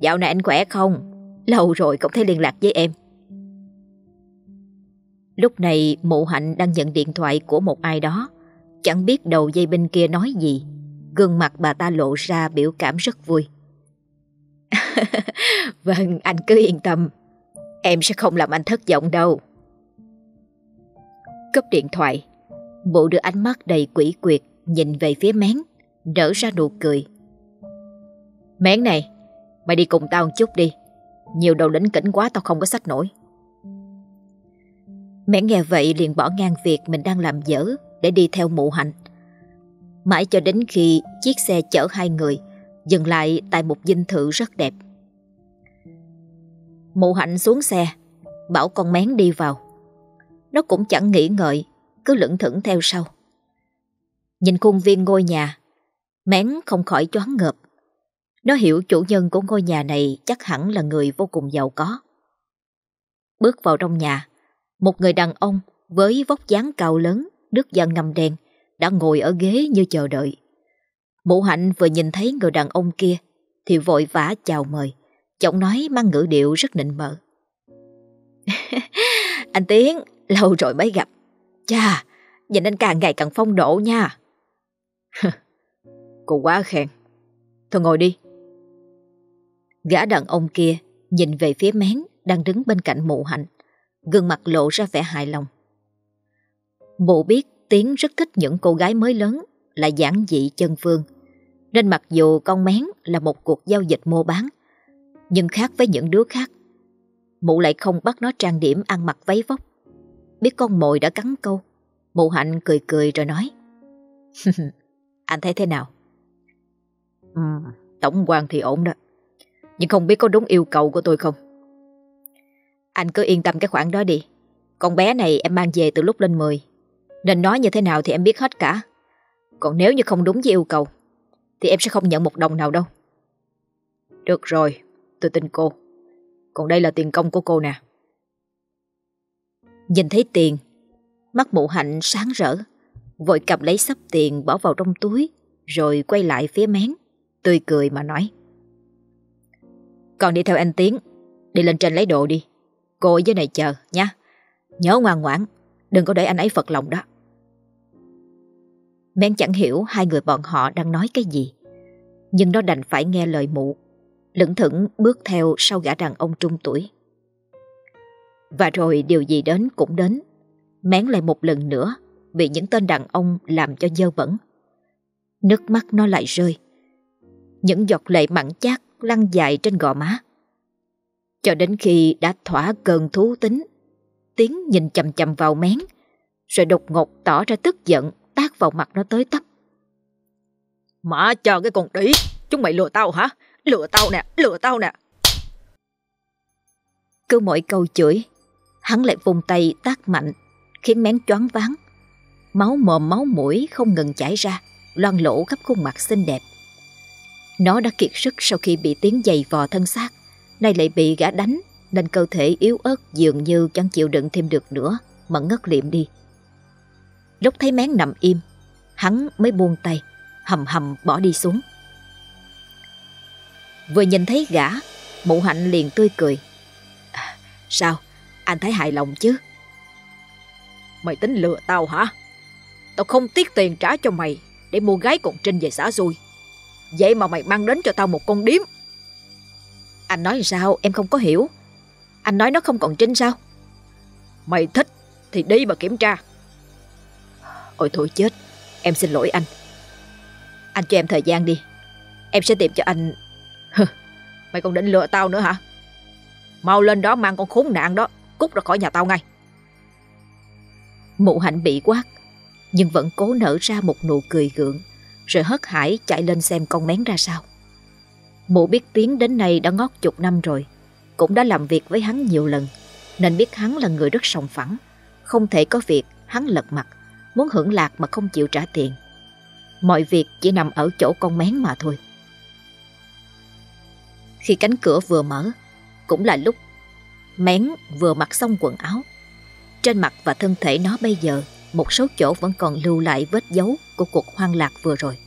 Dạo này anh khỏe không? Lâu rồi không thấy liên lạc với em. Lúc này mụ hạnh đang nhận điện thoại của một ai đó, chẳng biết đầu dây bên kia nói gì. Gương mặt bà ta lộ ra biểu cảm rất vui. vâng, anh cứ yên tâm. Em sẽ không làm anh thất vọng đâu. Cấp điện thoại Bộ đưa ánh mắt đầy quỷ quyệt Nhìn về phía mén Nở ra nụ cười Mén này Mày đi cùng tao một chút đi Nhiều đầu lĩnh kỉnh quá tao không có sách nổi Mẹ nghe vậy liền bỏ ngang việc Mình đang làm dở để đi theo mụ hạnh Mãi cho đến khi chiếc xe chở hai người Dừng lại tại một dinh thự rất đẹp. Mụ hạnh xuống xe, Bảo con mén đi vào. Nó cũng chẳng nghĩ ngợi, Cứ lững thững theo sau. Nhìn khuôn viên ngôi nhà, Mén không khỏi choáng ngợp. Nó hiểu chủ nhân của ngôi nhà này Chắc hẳn là người vô cùng giàu có. Bước vào trong nhà, Một người đàn ông Với vóc dáng cao lớn Nước da ngầm đen Đã ngồi ở ghế như chờ đợi Mụ hạnh vừa nhìn thấy người đàn ông kia Thì vội vã chào mời Giọng nói mang ngữ điệu rất nịnh mờ Anh Tiến Lâu rồi mới gặp. Chà, nhìn anh càng ngày càng phong độ nha. Cô quá khen. Thôi ngồi đi. Gã đàn ông kia nhìn về phía mén đang đứng bên cạnh mụ hạnh. Gương mặt lộ ra vẻ hài lòng. Bộ biết Tiến rất thích những cô gái mới lớn là giản dị chân phương. Nên mặc dù con mén là một cuộc giao dịch mua bán, nhưng khác với những đứa khác, mụ lại không bắt nó trang điểm ăn mặc váy vóc Biết con mồi đã cắn câu Mụ hạnh cười cười rồi nói Anh thấy thế nào? Ừ, tổng quan thì ổn đó Nhưng không biết có đúng yêu cầu của tôi không? Anh cứ yên tâm cái khoản đó đi Con bé này em mang về từ lúc lên 10 nên nói như thế nào thì em biết hết cả Còn nếu như không đúng với yêu cầu Thì em sẽ không nhận một đồng nào đâu Được rồi, tôi tin cô Còn đây là tiền công của cô nè Nhìn thấy tiền, mắt mụ hạnh sáng rỡ, vội cầm lấy sắp tiền bỏ vào trong túi, rồi quay lại phía mén, tươi cười mà nói. Còn đi theo anh Tiến, đi lên trên lấy đồ đi. Cô ở dưới này chờ nha. Nhớ ngoan ngoãn, đừng có để anh ấy phật lòng đó. Mén chẳng hiểu hai người bọn họ đang nói cái gì, nhưng nó đành phải nghe lời mụ, lững thững bước theo sau gã đàn ông trung tuổi. Và rồi điều gì đến cũng đến. Mén lại một lần nữa bị những tên đàn ông làm cho dơ bẩn. Nước mắt nó lại rơi. Những giọt lệ mặn chát lăn dài trên gò má. Cho đến khi đã thỏa cơn thú tính, Tiến nhìn chầm chầm vào mén, rồi đột ngột tỏ ra tức giận, tác vào mặt nó tới tấp. Mà chờ cái con đĩ, chúng mày lừa tao hả? Lừa tao nè, lừa tao nè. Cứ mỗi câu chửi, hắn lại vùng tay tác mạnh, khiến mén choáng váng. Máu mồm máu mũi không ngừng chảy ra, loang lỗ khắp khuôn mặt xinh đẹp. Nó đã kiệt sức sau khi bị tiếng giày vò thân xác, nay lại bị gã đánh nên cơ thể yếu ớt dường như chẳng chịu đựng thêm được nữa mà ngất liệm đi. Lúc thấy mén nằm im, hắn mới buông tay, hầm hầm bỏ đi xuống. Vừa nhìn thấy gã, mụ hạnh liền tươi cười. À, sao, anh thấy hài lòng chứ? Mày tính lừa tao hả? Tao không tiếc tiền trả cho mày để mua gái còn trinh về xã xui. Vậy mà mày mang đến cho tao một con điếm. Anh nói sao em không có hiểu. Anh nói nó không còn trinh sao? Mày thích thì đi mà kiểm tra. Ôi thôi chết, em xin lỗi anh. Anh cho em thời gian đi. Em sẽ tìm cho anh... Mày còn định lừa tao nữa hả? Mau lên đó mang con khốn nạn đó, cút ra khỏi nhà tao ngay. Mụ hạnh bị quát, nhưng vẫn cố nở ra một nụ cười gượng, rồi hất hải chạy lên xem con mén ra sao. Mụ biết tiếng đến nay đã ngót chục năm rồi, cũng đã làm việc với hắn nhiều lần, nên biết hắn là người rất sòng phẳng, không thể có việc hắn lật mặt, muốn hưởng lạc mà không chịu trả tiền. Mọi việc chỉ nằm ở chỗ con mén mà thôi. Khi cánh cửa vừa mở, cũng là lúc mén vừa mặc xong quần áo. Trên mặt và thân thể nó bây giờ, một số chỗ vẫn còn lưu lại vết dấu của cuộc hoang lạc vừa rồi.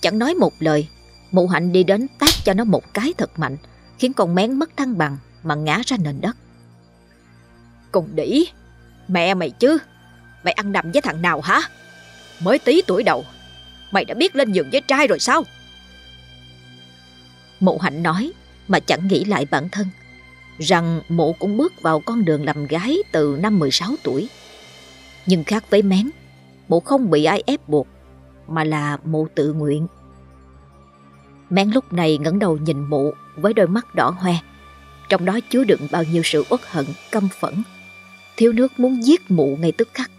Chẳng nói một lời, mụ hạnh đi đến tác cho nó một cái thật mạnh, khiến con mén mất thăng bằng mà ngã ra nền đất. Cùng đĩ, mẹ mày chứ, mày ăn nằm với thằng nào hả? Mới tí tuổi đầu, mày đã biết lên giường với trai rồi sao? Mụ hạnh nói mà chẳng nghĩ lại bản thân, rằng mụ cũng bước vào con đường làm gái từ năm 16 tuổi. Nhưng khác với mén, mụ không bị ai ép buộc, mà là mụ tự nguyện. Mén lúc này ngẩng đầu nhìn mụ với đôi mắt đỏ hoe, trong đó chứa đựng bao nhiêu sự uất hận, căm phẫn. Thiếu nước muốn giết mụ ngay tức khắc.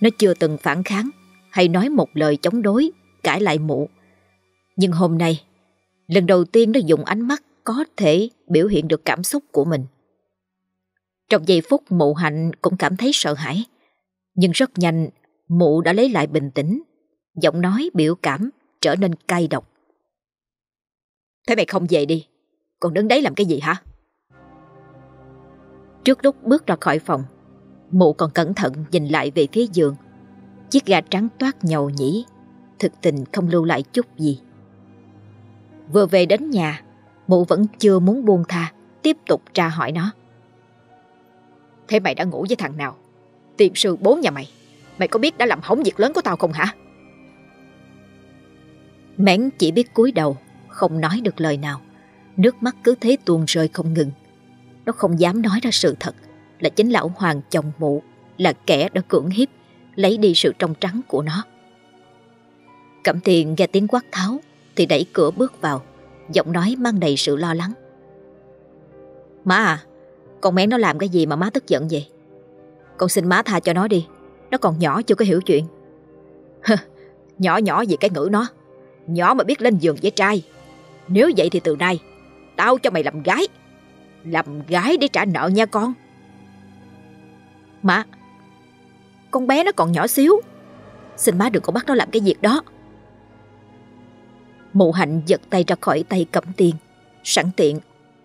Nó chưa từng phản kháng hay nói một lời chống đối, cãi lại mụ. Nhưng hôm nay, lần đầu tiên nó dùng ánh mắt có thể biểu hiện được cảm xúc của mình. Trong giây phút mụ hạnh cũng cảm thấy sợ hãi. Nhưng rất nhanh, mụ đã lấy lại bình tĩnh. Giọng nói biểu cảm trở nên cay độc. Thế mày không về đi, còn đứng đấy làm cái gì hả? Trước lúc bước ra khỏi phòng, mụ còn cẩn thận nhìn lại về phía giường. Chiếc gà trắng toát nhầu nhĩ, thực tình không lưu lại chút gì. Vừa về đến nhà, mụ vẫn chưa muốn buông tha, tiếp tục tra hỏi nó. Thế mày đã ngủ với thằng nào? Tiệm sư bố nhà mày, mày có biết đã làm hỏng việc lớn của tao không hả? Mén chỉ biết cúi đầu, không nói được lời nào. Nước mắt cứ thế tuôn rơi không ngừng. Nó không dám nói ra sự thật là chính lão hoàng chồng mụ là kẻ đã cưỡng hiếp, lấy đi sự trong trắng của nó. Cẩm tiền nghe tiếng quát tháo thì đẩy cửa bước vào, giọng nói mang đầy sự lo lắng. Má à, con bé nó làm cái gì mà má tức giận vậy? Con xin má tha cho nó đi, nó còn nhỏ chưa có hiểu chuyện. nhỏ nhỏ gì cái ngữ nó, nhỏ mà biết lên giường với trai. Nếu vậy thì từ nay, tao cho mày làm gái. Làm gái để trả nợ nha con. Má, con bé nó còn nhỏ xíu. Xin má đừng có bắt nó làm cái việc đó. Mụ hạnh giật tay ra khỏi tay cẩm tiền, sẵn tiện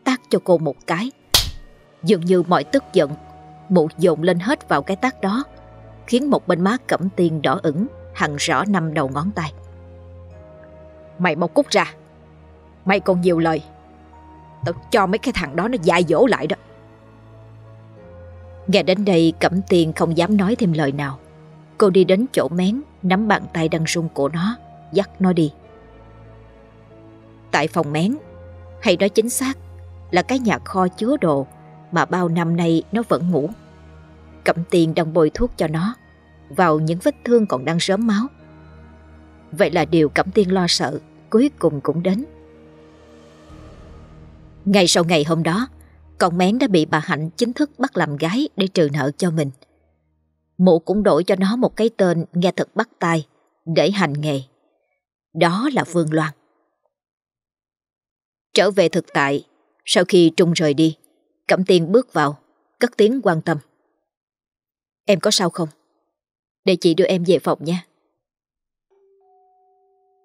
tác cho cô một cái. Dường như mọi tức giận, mụ dồn lên hết vào cái tác đó, khiến một bên má cẩm tiền đỏ ửng, hằn rõ năm đầu ngón tay. Mày mau cút ra, mày còn nhiều lời. Tao cho mấy cái thằng đó nó dạy dỗ lại đó. Nghe đến đây Cẩm tiên không dám nói thêm lời nào. Cô đi đến chỗ mén, nắm bàn tay đang run của nó, dắt nó đi. Tại phòng mén, hay nói chính xác là cái nhà kho chứa đồ mà bao năm nay nó vẫn ngủ. Cẩm tiên đang bôi thuốc cho nó vào những vết thương còn đang sớm máu. Vậy là điều Cẩm Tiên lo sợ cuối cùng cũng đến. Ngay sau ngày hôm đó, con Mén đã bị bà Hạnh chính thức bắt làm gái để trừ nợ cho mình. Mụ cũng đổi cho nó một cái tên nghe thật bắt tai để hành nghề. Đó là vương Loan. Trở về thực tại, sau khi Trung rời đi, Cẩm Tiên bước vào, cất tiếng quan tâm. Em có sao không? Để chị đưa em về phòng nha.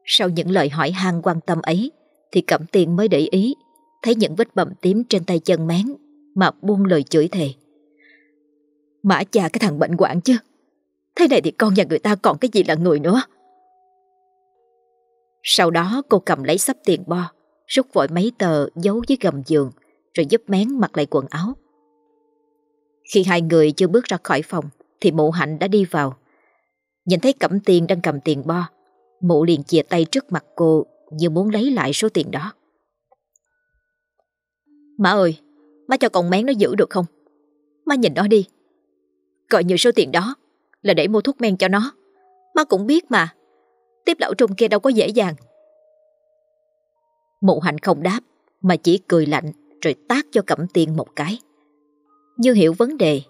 Sau những lời hỏi han quan tâm ấy, thì Cẩm Tiên mới để ý, thấy những vết bầm tím trên tay chân mén mà buông lời chửi thề. Mã cha cái thằng bệnh quản chứ. Thế này thì con nhà người ta còn cái gì là người nữa. Sau đó cô cầm lấy sắp tiền bo, rút vội mấy tờ giấu dưới gầm giường, rồi giúp mén mặc lại quần áo. Khi hai người chưa bước ra khỏi phòng, thì mụ hạnh đã đi vào. Nhìn thấy Cẩm tiền đang cầm tiền bo, mụ liền chìa tay trước mặt cô như muốn lấy lại số tiền đó. Má ơi, má cho con mén nó giữ được không? Má nhìn nó đi. Coi như số tiền đó là để mua thuốc men cho nó. Má cũng biết mà. Tiếp lão trung kia đâu có dễ dàng. Mụ hạnh không đáp mà chỉ cười lạnh rồi tát cho Cẩm Tiên một cái. Như hiểu vấn đề,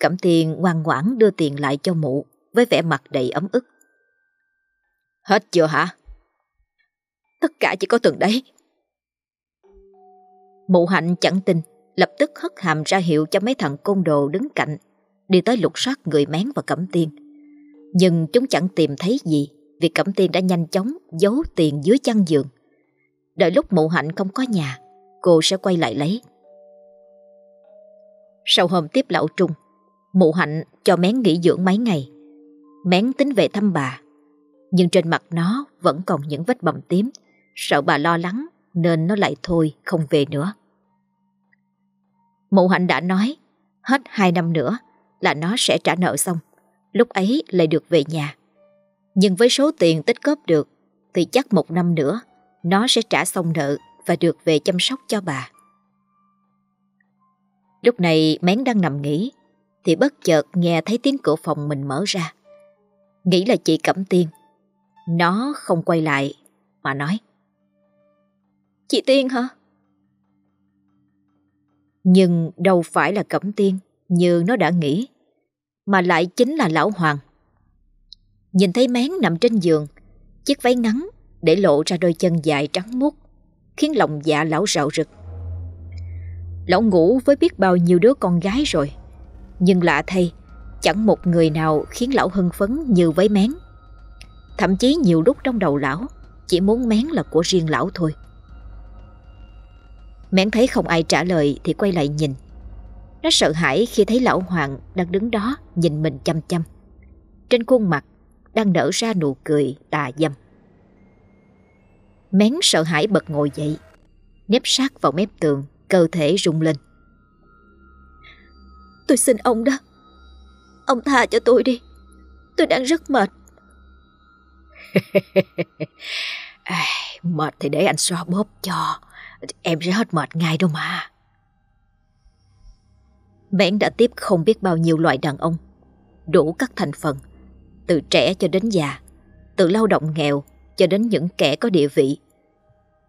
Cẩm Tiên ngoan ngoãn đưa tiền lại cho mụ với vẻ mặt đầy ấm ức. Hết chưa hả? Tất cả chỉ có từng đấy. Mụ hạnh chẳng tin, lập tức hất hàm ra hiệu cho mấy thằng côn đồ đứng cạnh, đi tới lục soát người mén và Cẩm Tiên. Nhưng chúng chẳng tìm thấy gì vì Cẩm Tiên đã nhanh chóng giấu tiền dưới chăn giường. Đợi lúc mụ hạnh không có nhà, cô sẽ quay lại lấy. Sau hôm tiếp lão Trung, mụ hạnh cho mén nghỉ dưỡng mấy ngày. Mén tính về thăm bà, nhưng trên mặt nó vẫn còn những vết bầm tím, sợ bà lo lắng nên nó lại thôi không về nữa. Mụ hạnh đã nói, hết hai năm nữa là nó sẽ trả nợ xong, lúc ấy lại được về nhà. Nhưng với số tiền tích góp được thì chắc một năm nữa nó sẽ trả xong nợ và được về chăm sóc cho bà. Lúc này Mén đang nằm nghỉ thì bất chợt nghe thấy tiếng cửa phòng mình mở ra. Nghĩ là chị Cẩm Tiên. Nó không quay lại mà nói. Chị Tiên hả? Nhưng đâu phải là Cẩm Tiên như nó đã nghĩ, mà lại chính là Lão Hoàng. Nhìn thấy Mén nằm trên giường, chiếc váy ngắn để lộ ra đôi chân dài trắng muốt, khiến lòng dạ lão rạo rực. Lão ngủ với biết bao nhiêu đứa con gái rồi, nhưng lạ thay, chẳng một người nào khiến lão hưng phấn như với Mén. Thậm chí nhiều lúc trong đầu lão chỉ muốn Mén là của riêng lão thôi. Mén thấy không ai trả lời thì quay lại nhìn. Nó sợ hãi khi thấy lão Hoàng đang đứng đó nhìn mình chăm chăm. Trên khuôn mặt đang nở ra nụ cười tà dâm. Mén sợ hãi bật ngồi dậy, nếp sát vào mép tường, cơ thể rung lên. Tôi xin ông đó. Ông tha cho tôi đi. Tôi đang rất mệt. à, mệt thì để anh xoa bóp cho. Em sẽ hết mệt ngay đâu mà. Mén đã tiếp không biết bao nhiêu loại đàn ông, đủ các thành phần, từ trẻ cho đến già, từ lao động nghèo cho đến những kẻ có địa vị.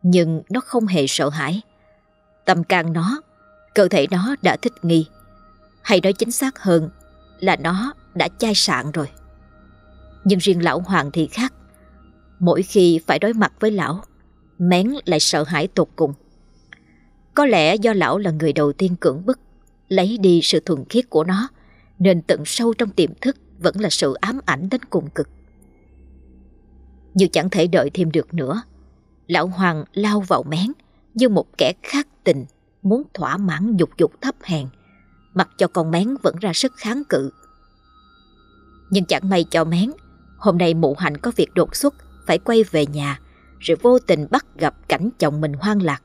Nhưng nó không hề sợ hãi. Tâm can nó, cơ thể nó đã thích nghi. Hay nói chính xác hơn là nó đã chai sạn rồi. Nhưng riêng lão Hoàng thì khác. Mỗi khi phải đối mặt với lão, Mén lại sợ hãi tột cùng. Có lẽ do lão là người đầu tiên cưỡng bức, lấy đi sự thuần khiết của nó, nên tận sâu trong tiềm thức vẫn là sự ám ảnh đến cùng cực. Như chẳng thể đợi thêm được nữa, lão Hoàng lao vào mén như một kẻ khát tình, muốn thỏa mãn dục dục thấp hèn, mặc cho con mén vẫn ra sức kháng cự. Nhưng chẳng may cho mén, hôm nay mụ hạnh có việc đột xuất, phải quay về nhà, rồi vô tình bắt gặp cảnh chồng mình hoang lạc.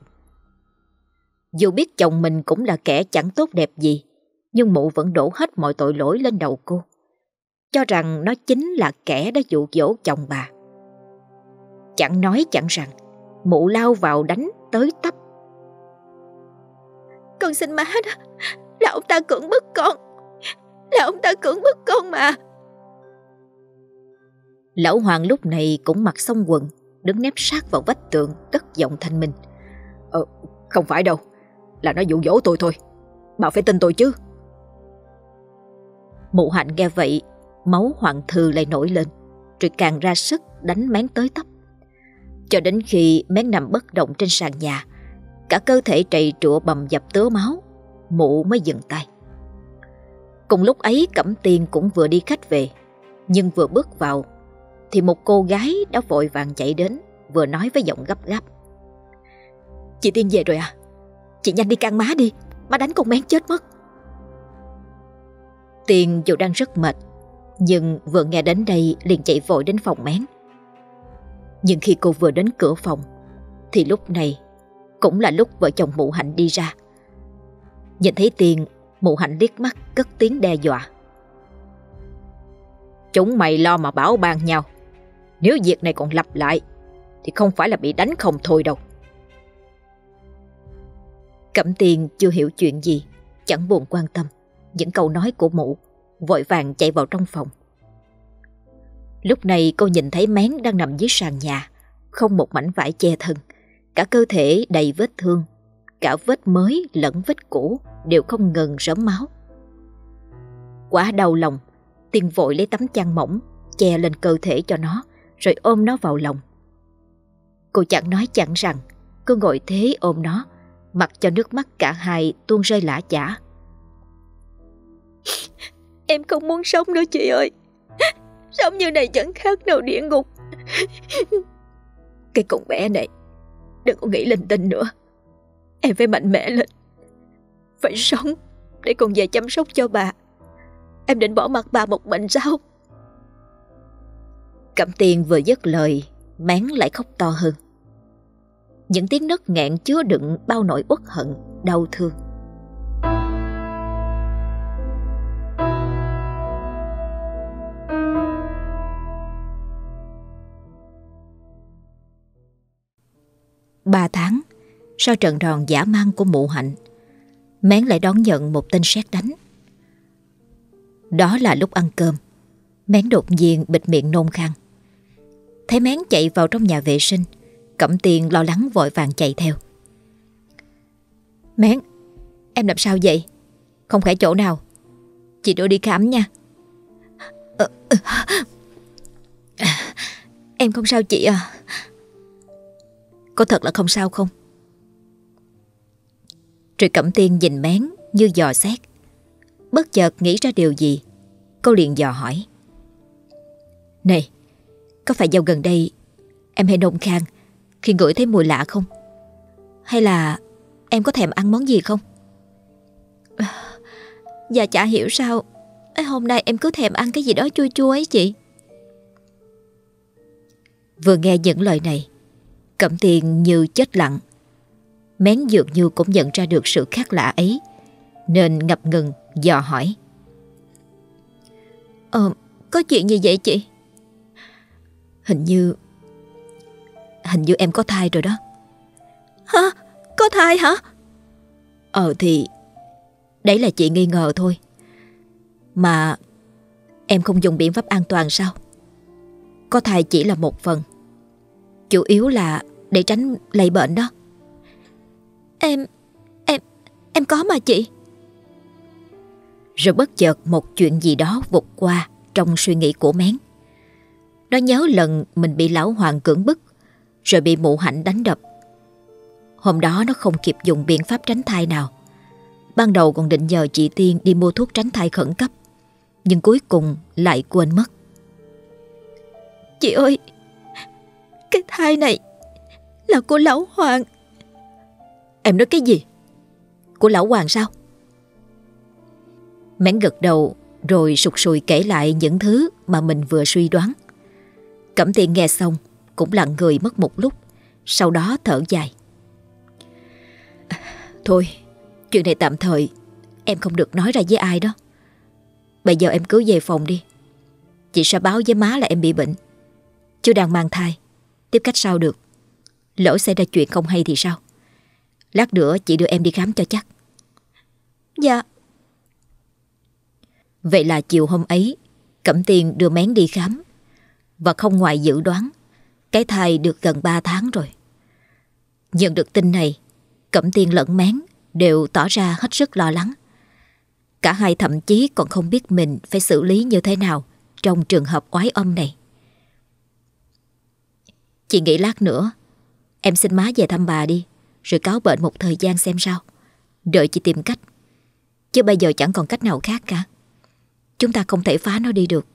Dù biết chồng mình cũng là kẻ chẳng tốt đẹp gì, nhưng mụ vẫn đổ hết mọi tội lỗi lên đầu cô. Cho rằng nó chính là kẻ đã dụ dỗ chồng bà. Chẳng nói chẳng rằng, mụ lao vào đánh tới tấp. Con xin má đó, là ông ta cưỡng bức con. Là ông ta cưỡng bức con mà. Lão Hoàng lúc này cũng mặc xong quần, đứng nép sát vào vách tường, cất giọng thanh minh. Ờ, không phải đâu, là nó dụ dỗ tôi thôi. Bà phải tin tôi chứ. Mụ hạnh nghe vậy, máu hoàng thư lại nổi lên, rồi càng ra sức đánh mén tới tấp. Cho đến khi mén nằm bất động trên sàn nhà, cả cơ thể trầy trụa bầm dập tứa máu, mụ mới dừng tay. Cùng lúc ấy Cẩm Tiên cũng vừa đi khách về, nhưng vừa bước vào thì một cô gái đã vội vàng chạy đến, vừa nói với giọng gấp gáp. Chị Tiên về rồi à? Chị nhanh đi can má đi, má đánh con mén chết mất. Tiên dù đang rất mệt, nhưng vừa nghe đến đây liền chạy vội đến phòng mén. Nhưng khi cô vừa đến cửa phòng, thì lúc này cũng là lúc vợ chồng mụ hạnh đi ra. Nhìn thấy Tiên, mụ hạnh liếc mắt cất tiếng đe dọa. Chúng mày lo mà bảo ban nhau. Nếu việc này còn lặp lại, thì không phải là bị đánh không thôi đâu. Cẩm tiền chưa hiểu chuyện gì, chẳng buồn quan tâm những câu nói của mụ, vội vàng chạy vào trong phòng. Lúc này cô nhìn thấy Mén đang nằm dưới sàn nhà, không một mảnh vải che thân, cả cơ thể đầy vết thương, cả vết mới lẫn vết cũ đều không ngừng rớm máu. Quá đau lòng, Tiên vội lấy tấm chăn mỏng che lên cơ thể cho nó, rồi ôm nó vào lòng. Cô chẳng nói chẳng rằng, cứ ngồi thế ôm nó, mặc cho nước mắt cả hai tuôn rơi lã chả. Em không muốn sống nữa chị ơi. Sống như này chẳng khác nào địa ngục. Cái con bé này, đừng có nghĩ linh tinh nữa. Em phải mạnh mẽ lên. Phải sống để còn về chăm sóc cho bà. Em định bỏ mặt bà một mình sao? Cẩm tiền vừa dứt lời, mán lại khóc to hơn. Những tiếng nấc nghẹn chứa đựng bao nỗi uất hận, đau thương. Ba tháng, sau trận đòn giả mang của mụ hạnh, Mén lại đón nhận một tên sét đánh. Đó là lúc ăn cơm, Mén đột nhiên bịt miệng nôn khăn. Thấy Mén chạy vào trong nhà vệ sinh, Cẩm tiền lo lắng vội vàng chạy theo. Mén, em làm sao vậy? Không khỏe chỗ nào? Chị đưa đi khám nha. Ờ, ờ. À, em không sao chị à? Có thật là không sao không? Rồi Cẩm Tiên nhìn mén như dò xét. Bất chợt nghĩ ra điều gì, cô liền dò hỏi. Này, có phải dạo gần đây em hay nôn khang? Khi ngửi thấy mùi lạ không? Hay là em có thèm ăn món gì không? Dạ chả hiểu sao Hôm nay em cứ thèm ăn cái gì đó chua chua ấy chị Vừa nghe những lời này Cẩm tiền như chết lặng Mén dược như cũng nhận ra được sự khác lạ ấy Nên ngập ngừng dò hỏi Ờ, có chuyện gì vậy chị? Hình như... Hình như em có thai rồi đó Hả? Có thai hả? Ờ thì... Đấy là chị nghi ngờ thôi Mà... Em không dùng biện pháp an toàn sao? Có thai chỉ là một phần Chủ yếu là để tránh lây bệnh đó Em, em, em có mà chị Rồi bất chợt một chuyện gì đó vụt qua trong suy nghĩ của Mén Nó nhớ lần mình bị lão hoàng cưỡng bức rồi bị mụ hạnh đánh đập. Hôm đó nó không kịp dùng biện pháp tránh thai nào. Ban đầu còn định nhờ chị Tiên đi mua thuốc tránh thai khẩn cấp Nhưng cuối cùng lại quên mất. Chị ơi Cái thai này Là của lão hoàng. Em nói cái gì? Của lão hoàng sao? Mén gật đầu Rồi sụt sùi kể lại những thứ Mà mình vừa suy đoán. Cẩm tiên nghe xong Cũng lặng người mất một lúc Sau đó thở dài. Thôi Chuyện này tạm thời Em không được nói ra với ai đó. Bây giờ em cứ về phòng đi. Chị sẽ báo với má là em bị bệnh. Chưa đang mang thai Tiếp cách sao được. Lỡ xảy ra chuyện không hay thì sao? Lát nữa chị đưa em đi khám cho chắc. Dạ. Vậy là chiều hôm ấy Cẩm Tiên đưa Mén đi khám Và không ngoài dự đoán cái thai được gần 3 tháng rồi Nhận được tin này Cẩm Tiên lẫn Mén đều tỏ ra hết sức lo lắng. Cả hai thậm chí còn không biết mình phải xử lý như thế nào trong trường hợp oái âm này. Chị nghĩ lát nữa, em xin má về thăm bà đi, rồi cáo bệnh một thời gian xem sao. Đợi chị tìm cách. Chứ bây giờ chẳng còn cách nào khác cả. Chúng ta không thể phá nó đi được.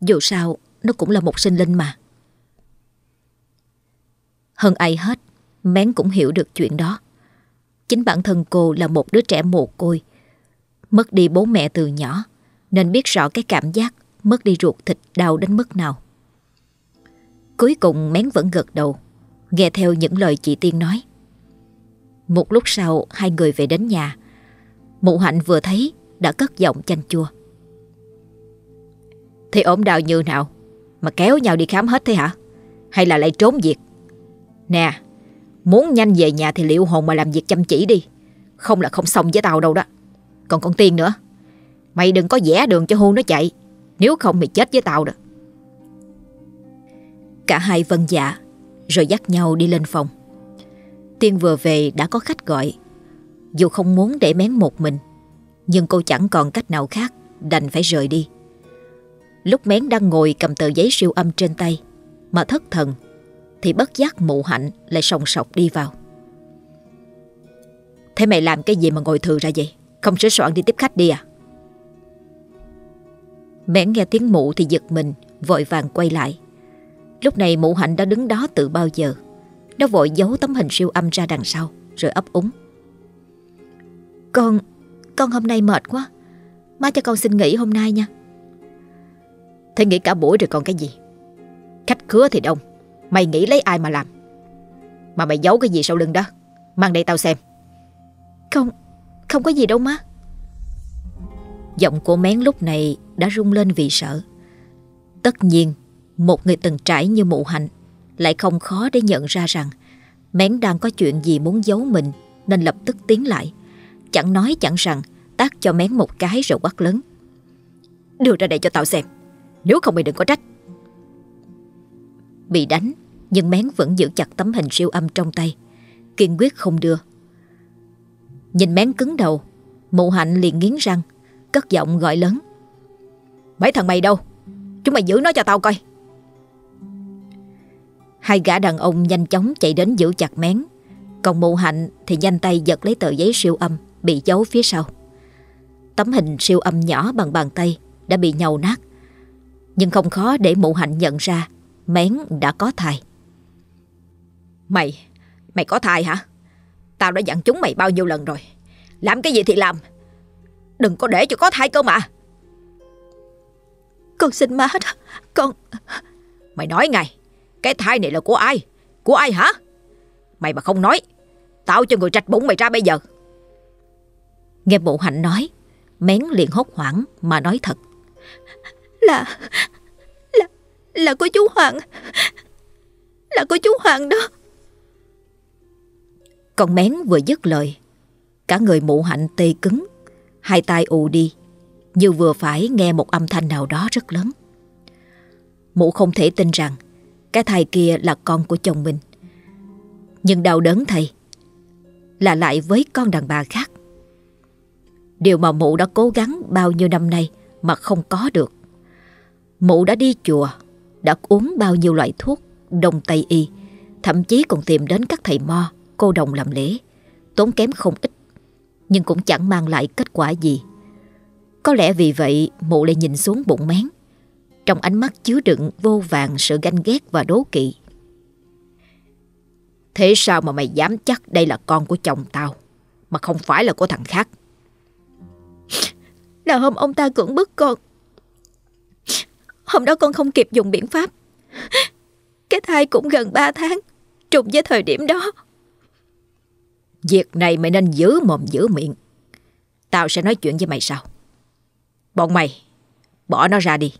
Dù sao, nó cũng là một sinh linh mà. Hơn ai hết, Mén cũng hiểu được chuyện đó. Chính bản thân cô là một đứa trẻ mồ côi, mất đi bố mẹ từ nhỏ, nên biết rõ cái cảm giác mất đi ruột thịt đau đến mức nào. Cuối cùng Mén vẫn gật đầu, nghe theo những lời chị Tiên nói. Một lúc sau hai người về đến nhà, mụ hạnh vừa thấy đã cất giọng chanh chua. Thì ổn đau như nào mà kéo nhau đi khám hết thế hả? Hay là lại trốn việc? Nè, muốn nhanh về nhà thì liệu hồn mà làm việc chăm chỉ đi. Không là không xong với tao đâu đó. Còn con Tiên nữa. Mày đừng có vẽ đường cho hôn nó chạy. Nếu không mày chết với tao đó. Cả hai vân dạ rồi dắt nhau đi lên phòng. Tiên vừa về đã có khách gọi. Dù không muốn để mén một mình, nhưng cô chẳng còn cách nào khác, đành phải rời đi. Lúc mén đang ngồi cầm tờ giấy siêu âm trên tay, mà thất thần, thì bất giác mụ hạnh lại sòng sọc đi vào. Thế mày làm cái gì mà ngồi thừa ra vậy? Không sửa soạn đi tiếp khách đi à? Mẹ nghe tiếng mụ thì giật mình, vội vàng quay lại. Lúc này mụ hạnh đã đứng đó từ bao giờ. Nó vội giấu tấm hình siêu âm ra đằng sau, rồi ấp úng. Con, con hôm nay mệt quá. Má cho con xin nghỉ hôm nay nha. Thế nghỉ cả buổi rồi còn cái gì? Khách khứa thì đông. Mày nghĩ lấy ai mà làm? Mà mày giấu cái gì sau lưng đó? Mang đây tao xem. Không, không có gì đâu má. Giọng của mén lúc này đã rung lên vì sợ. Tất nhiên, một người từng trải như mụ hạnh lại không khó để nhận ra rằng mén đang có chuyện gì muốn giấu mình nên lập tức tiến lại. Chẳng nói chẳng rằng tác cho mén một cái rồi quát lớn. Đưa ra đây cho tao xem. Nếu không mày đừng có trách. Bị đánh, nhưng mén vẫn giữ chặt tấm hình siêu âm trong tay. Kiên quyết không đưa. Nhìn mén cứng đầu, mụ hạnh liền nghiến răng, cất giọng gọi lớn. Mấy thằng mày đâu? Chúng mày giữ nó cho tao coi. Hai gã đàn ông nhanh chóng chạy đến giữ chặt mén Còn mụ hạnh thì nhanh tay giật lấy tờ giấy siêu âm Bị giấu phía sau Tấm hình siêu âm nhỏ bằng bàn tay Đã bị nhầu nát Nhưng không khó để mụ hạnh nhận ra Mén đã có thai Mày Mày có thai hả Tao đã dặn chúng mày bao nhiêu lần rồi Làm cái gì thì làm Đừng có để cho có thai cơ mà Con xin má đó Con Mày nói ngay cái thai này là của ai? Của ai hả? Mày mà không nói, tao cho người trạch bụng mày ra bây giờ. Nghe bộ hạnh nói, mén liền hốt hoảng mà nói thật. Là, là, của chú Hoàng. Là của chú Hoàng đó. Con mén vừa dứt lời, cả người mụ hạnh tê cứng, hai tay ù đi, như vừa phải nghe một âm thanh nào đó rất lớn. Mụ không thể tin rằng cái thai kia là con của chồng mình Nhưng đau đớn thầy Là lại với con đàn bà khác Điều mà mụ đã cố gắng bao nhiêu năm nay Mà không có được Mụ đã đi chùa đã uống bao nhiêu loại thuốc Đông Tây Y Thậm chí còn tìm đến các thầy mo Cô đồng làm lễ Tốn kém không ít Nhưng cũng chẳng mang lại kết quả gì Có lẽ vì vậy mụ lại nhìn xuống bụng mén trong ánh mắt chứa đựng vô vàng sự ganh ghét và đố kỵ. Thế sao mà mày dám chắc đây là con của chồng tao, mà không phải là của thằng khác? Là hôm ông ta cưỡng bức con. Hôm đó con không kịp dùng biện pháp. Cái thai cũng gần 3 tháng, trùng với thời điểm đó. Việc này mày nên giữ mồm giữ miệng. Tao sẽ nói chuyện với mày sau. Bọn mày, bỏ nó ra đi.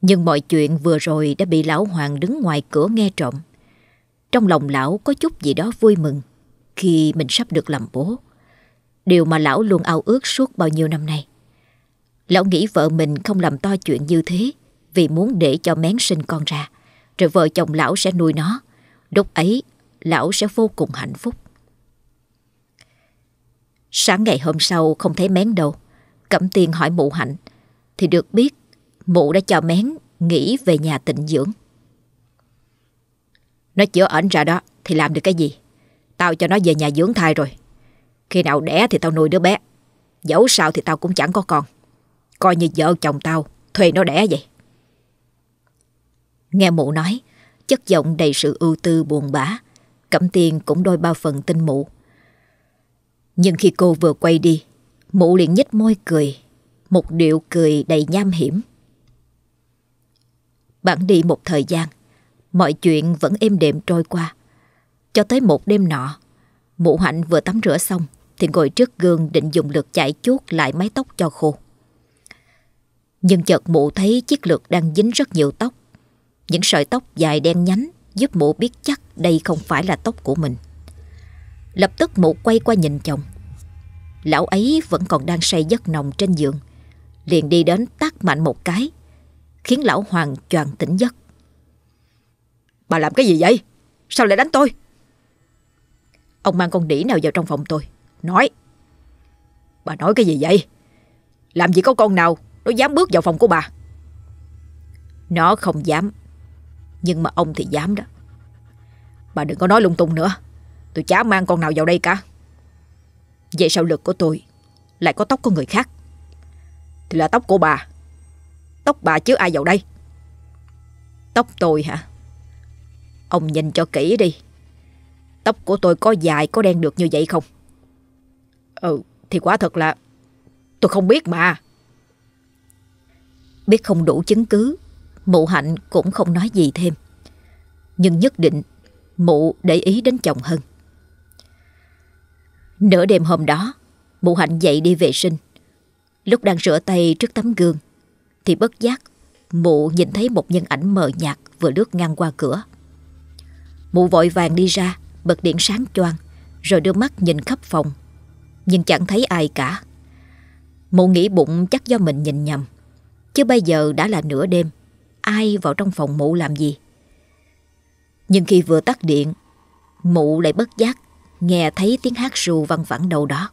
Nhưng mọi chuyện vừa rồi đã bị lão Hoàng đứng ngoài cửa nghe trộm. Trong lòng lão có chút gì đó vui mừng khi mình sắp được làm bố. Điều mà lão luôn ao ước suốt bao nhiêu năm nay. Lão nghĩ vợ mình không làm to chuyện như thế, vì muốn để cho mén sinh con ra. Rồi vợ chồng lão sẽ nuôi nó. Lúc ấy, lão sẽ vô cùng hạnh phúc. Sáng ngày hôm sau, không thấy mén đâu. Cẩm tiên hỏi mụ hạnh, thì được biết, mụ đã cho mén nghỉ về nhà tịnh dưỡng. Nó chữa ẩn ra đó, thì làm được cái gì? Tao cho nó về nhà dưỡng thai rồi. Khi nào đẻ thì tao nuôi đứa bé. Dẫu sao thì tao cũng chẳng có con. Coi như vợ chồng tao thuê nó đẻ vậy. Nghe mụ nói, chất giọng đầy sự ưu tư buồn bã. Cẩm tiên cũng đôi ba phần tin mụ. Nhưng khi cô vừa quay đi, mụ liền nhếch môi cười, một điệu cười đầy nham hiểm. Bạn đi một thời gian, mọi chuyện vẫn êm đềm trôi qua. Cho tới một đêm nọ, mụ hạnh vừa tắm rửa xong thì ngồi trước gương định dùng lượt chải chuốt lại mái tóc cho khô. Nhưng chợt mụ thấy chiếc lược đang dính rất nhiều tóc. Những sợi tóc dài đen nhánh giúp mụ biết chắc đây không phải là tóc của mình. Lập tức mụ quay qua nhìn chồng. Lão ấy vẫn còn đang say giấc nồng trên giường. Liền đi đến tác mạnh một cái, khiến lão Hoàng choàng tỉnh giấc. Bà làm cái gì vậy? Sao lại đánh tôi? Ông mang con đĩ nào vào trong phòng tôi? Nói. Bà nói cái gì vậy? Làm gì có con nào nó dám bước vào phòng của bà? Nó không dám. Nhưng mà ông thì dám đó. Bà đừng có nói lung tung nữa. Tôi chả mang con nào vào đây cả. Vậy sao lực của tôi lại có tóc của người khác? Thì là tóc của bà. Tóc bà chứ ai vào đây? Tóc tôi hả? Ông nhìn cho kỹ đi. Tóc của tôi có dài có đen được như vậy không? Ừ, thì quả thật là tôi không biết mà. Biết không đủ chứng cứ, mụ hạnh cũng không nói gì thêm. Nhưng nhất định mụ để ý đến chồng hơn. Nửa đêm hôm đó, mụ hạnh dậy đi vệ sinh. Lúc đang rửa tay trước tấm gương, thì bất giác mụ nhìn thấy một nhân ảnh mờ nhạt vừa lướt ngang qua cửa. Mụ vội vàng đi ra, bật điện sáng choang, rồi đưa mắt nhìn khắp phòng, nhưng chẳng thấy ai cả. Mụ nghĩ bụng chắc do mình nhìn nhầm, chứ bây giờ đã là nửa đêm, ai vào trong phòng mụ làm gì? Nhưng khi vừa tắt điện, mụ lại bất giác nghe thấy tiếng hát ru văng vẳng đâu đó.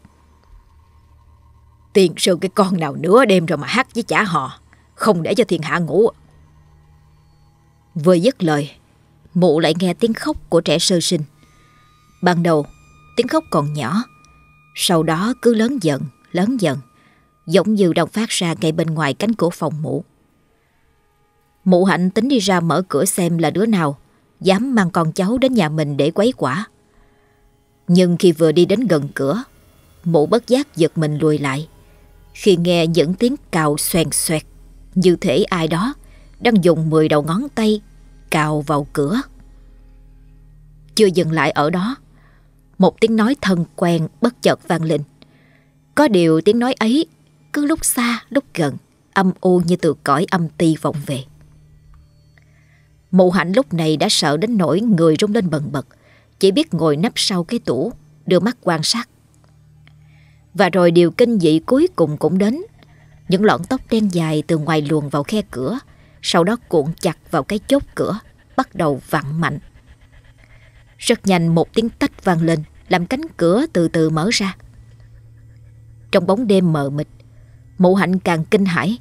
Tiền sư cái con nào nửa đêm rồi mà hát với chả họ, không để cho thiên hạ ngủ. Vừa dứt lời, mụ lại nghe tiếng khóc của trẻ sơ sinh. Ban đầu, tiếng khóc còn nhỏ, sau đó cứ lớn dần, lớn dần, giống như đang phát ra ngay bên ngoài cánh cửa phòng mụ. Mụ hạnh tính đi ra mở cửa xem là đứa nào dám mang con cháu đến nhà mình để quấy quả. Nhưng khi vừa đi đến gần cửa, mụ bất giác giật mình lùi lại khi nghe những tiếng cào xoèn xoẹt như thể ai đó đang dùng 10 đầu ngón tay cào vào cửa. Chưa dừng lại ở đó, một tiếng nói thân quen bất chợt vang lên. Có điều tiếng nói ấy cứ lúc xa lúc gần, âm u như từ cõi âm ti vọng về. Mụ hạnh lúc này đã sợ đến nỗi người rung lên bần bật, chỉ biết ngồi nấp sau cái tủ, đưa mắt quan sát. Và rồi điều kinh dị cuối cùng cũng đến. Những lọn tóc đen dài từ ngoài luồn vào khe cửa, sau đó cuộn chặt vào cái chốt cửa, bắt đầu vặn mạnh. Rất nhanh một tiếng tách vang lên, làm cánh cửa từ từ mở ra. Trong bóng đêm mờ mịt, mụ hạnh càng kinh hãi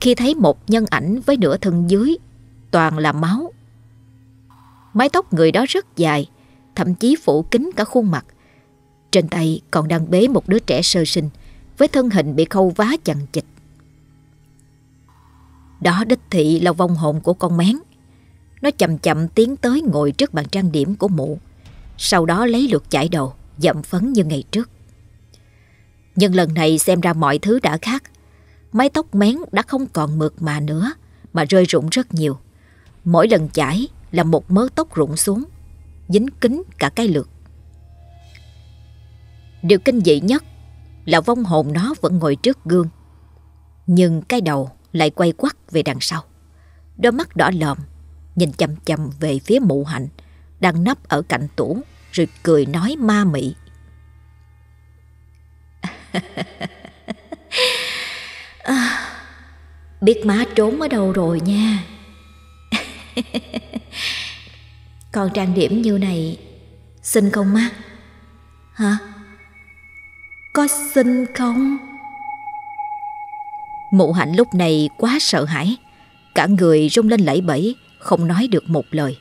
khi thấy một nhân ảnh với nửa thân dưới toàn là máu. Mái tóc người đó rất dài, thậm chí phủ kín cả khuôn mặt. Trên tay còn đang bế một đứa trẻ sơ sinh với thân hình bị khâu vá chằng chịch. Đó đích thị là vong hồn của con mén. Nó chậm chậm tiến tới ngồi trước bàn trang điểm của mụ. Sau đó lấy lượt chải đầu, dậm phấn như ngày trước. Nhưng lần này xem ra mọi thứ đã khác. Mái tóc mén đã không còn mượt mà nữa, mà rơi rụng rất nhiều. Mỗi lần chải là một mớ tóc rụng xuống, dính kín cả cái lượt. Điều kinh dị nhất là vong hồn nó vẫn ngồi trước gương. Nhưng cái đầu lại quay quắt về đằng sau. Đôi mắt đỏ lòm, nhìn chầm chầm về phía mụ hạnh, đang nấp ở cạnh tủ, rồi cười nói ma mị à, biết má trốn ở đâu rồi nha. Còn trang điểm như này, xinh không má? Hả? có xin không? Mụ hạnh lúc này quá sợ hãi Cả người rung lên lẫy bẫy Không nói được một lời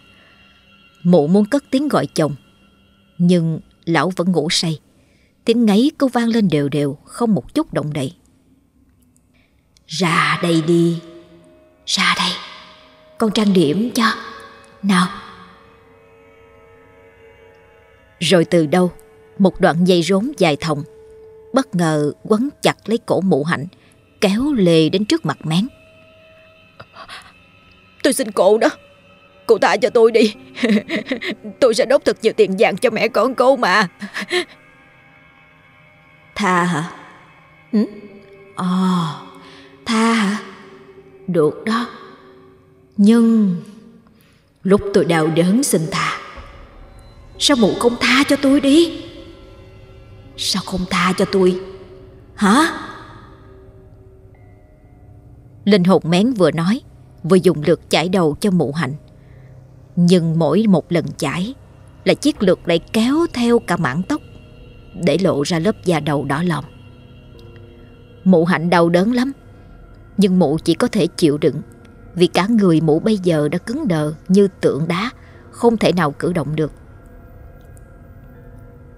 Mụ muốn cất tiếng gọi chồng Nhưng lão vẫn ngủ say Tiếng ngáy cứ vang lên đều đều, Không một chút động đậy. Ra đây đi, Ra đây, Con trang điểm cho. Nào. Rồi từ đâu, Một đoạn dây rốn dài thòng, Bất ngờ quấn chặt lấy cổ mụ hạnh, Kéo lề đến trước mặt mén. Tôi xin cô đó Cô tha cho tôi đi. Tôi sẽ đốt thật nhiều tiền vàng cho mẹ con cô mà. Tha hả? Ừ? Ồ, tha hả? Được đó. Nhưng lúc tôi đau đớn xin tha, sao mụ không tha cho tôi đi? Sao không tha cho tôi? Hả? Linh hồn mén vừa nói, vừa dùng lượt chải đầu cho mụ hạnh. Nhưng mỗi một lần chải là chiếc lượt lại kéo theo cả mảng tóc để lộ ra lớp da đầu đỏ lòm. Mụ hạnh đau đớn lắm, nhưng mụ chỉ có thể chịu đựng vì cả người mụ bây giờ đã cứng đờ như tượng đá, không thể nào cử động được.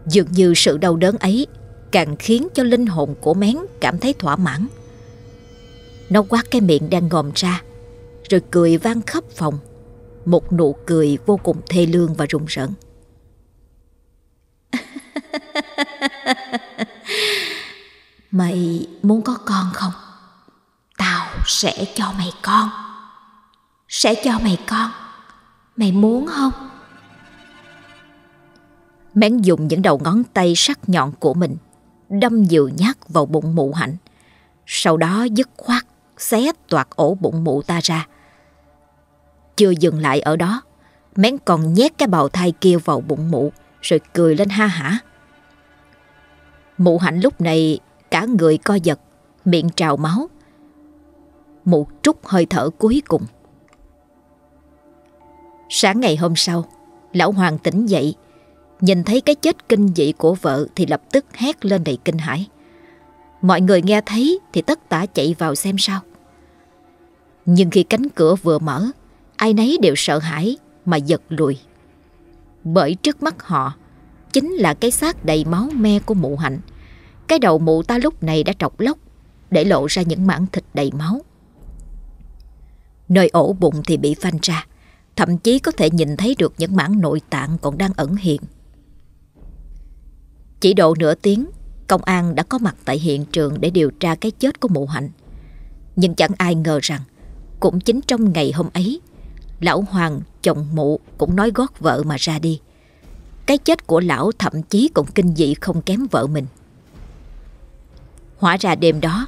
Dường như sự đau đớn ấy càng khiến cho linh hồn của mén cảm thấy thỏa mãn. Nó quát cái miệng đang ngòm ra, rồi cười vang khắp phòng. Một nụ cười vô cùng thê lương và rùng rợn. Mày muốn có con không? Tao sẽ cho mày con. Sẽ cho mày con. Mày muốn không? Mén dùng những đầu ngón tay sắc nhọn của mình đâm nhiều nhát vào bụng mụ hạnh. Sau đó dứt khoát xé toạc ổ bụng mụ ta ra. Chưa dừng lại ở đó, Mén còn nhét cái bào thai kia vào bụng mụ rồi cười lên ha hả. Mụ hạnh lúc này cả người co giật, miệng trào máu. Mụ trút hơi thở cuối cùng. Sáng ngày hôm sau, lão Hoàng tỉnh dậy, nhìn thấy cái chết kinh dị của vợ thì lập tức hét lên đầy kinh hãi. Mọi người nghe thấy thì tất tả chạy vào xem sao. Nhưng khi cánh cửa vừa mở, ai nấy đều sợ hãi mà giật lùi. Bởi trước mắt họ chính là cái xác đầy máu me của mụ hạnh. Cái đầu mụ ta lúc này đã trọc lóc để lộ ra những mảng thịt đầy máu. Nơi ổ bụng thì bị phanh ra, thậm chí có thể nhìn thấy được những mảng nội tạng còn đang ẩn hiện. Chỉ độ nửa tiếng, công an đã có mặt tại hiện trường để điều tra cái chết của mụ hạnh. Nhưng chẳng ai ngờ rằng, cũng chính trong ngày hôm ấy, lão Hoàng, chồng mụ cũng nói gót vợ mà ra đi. Cái chết của lão thậm chí còn kinh dị không kém vợ mình. Hóa ra đêm đó,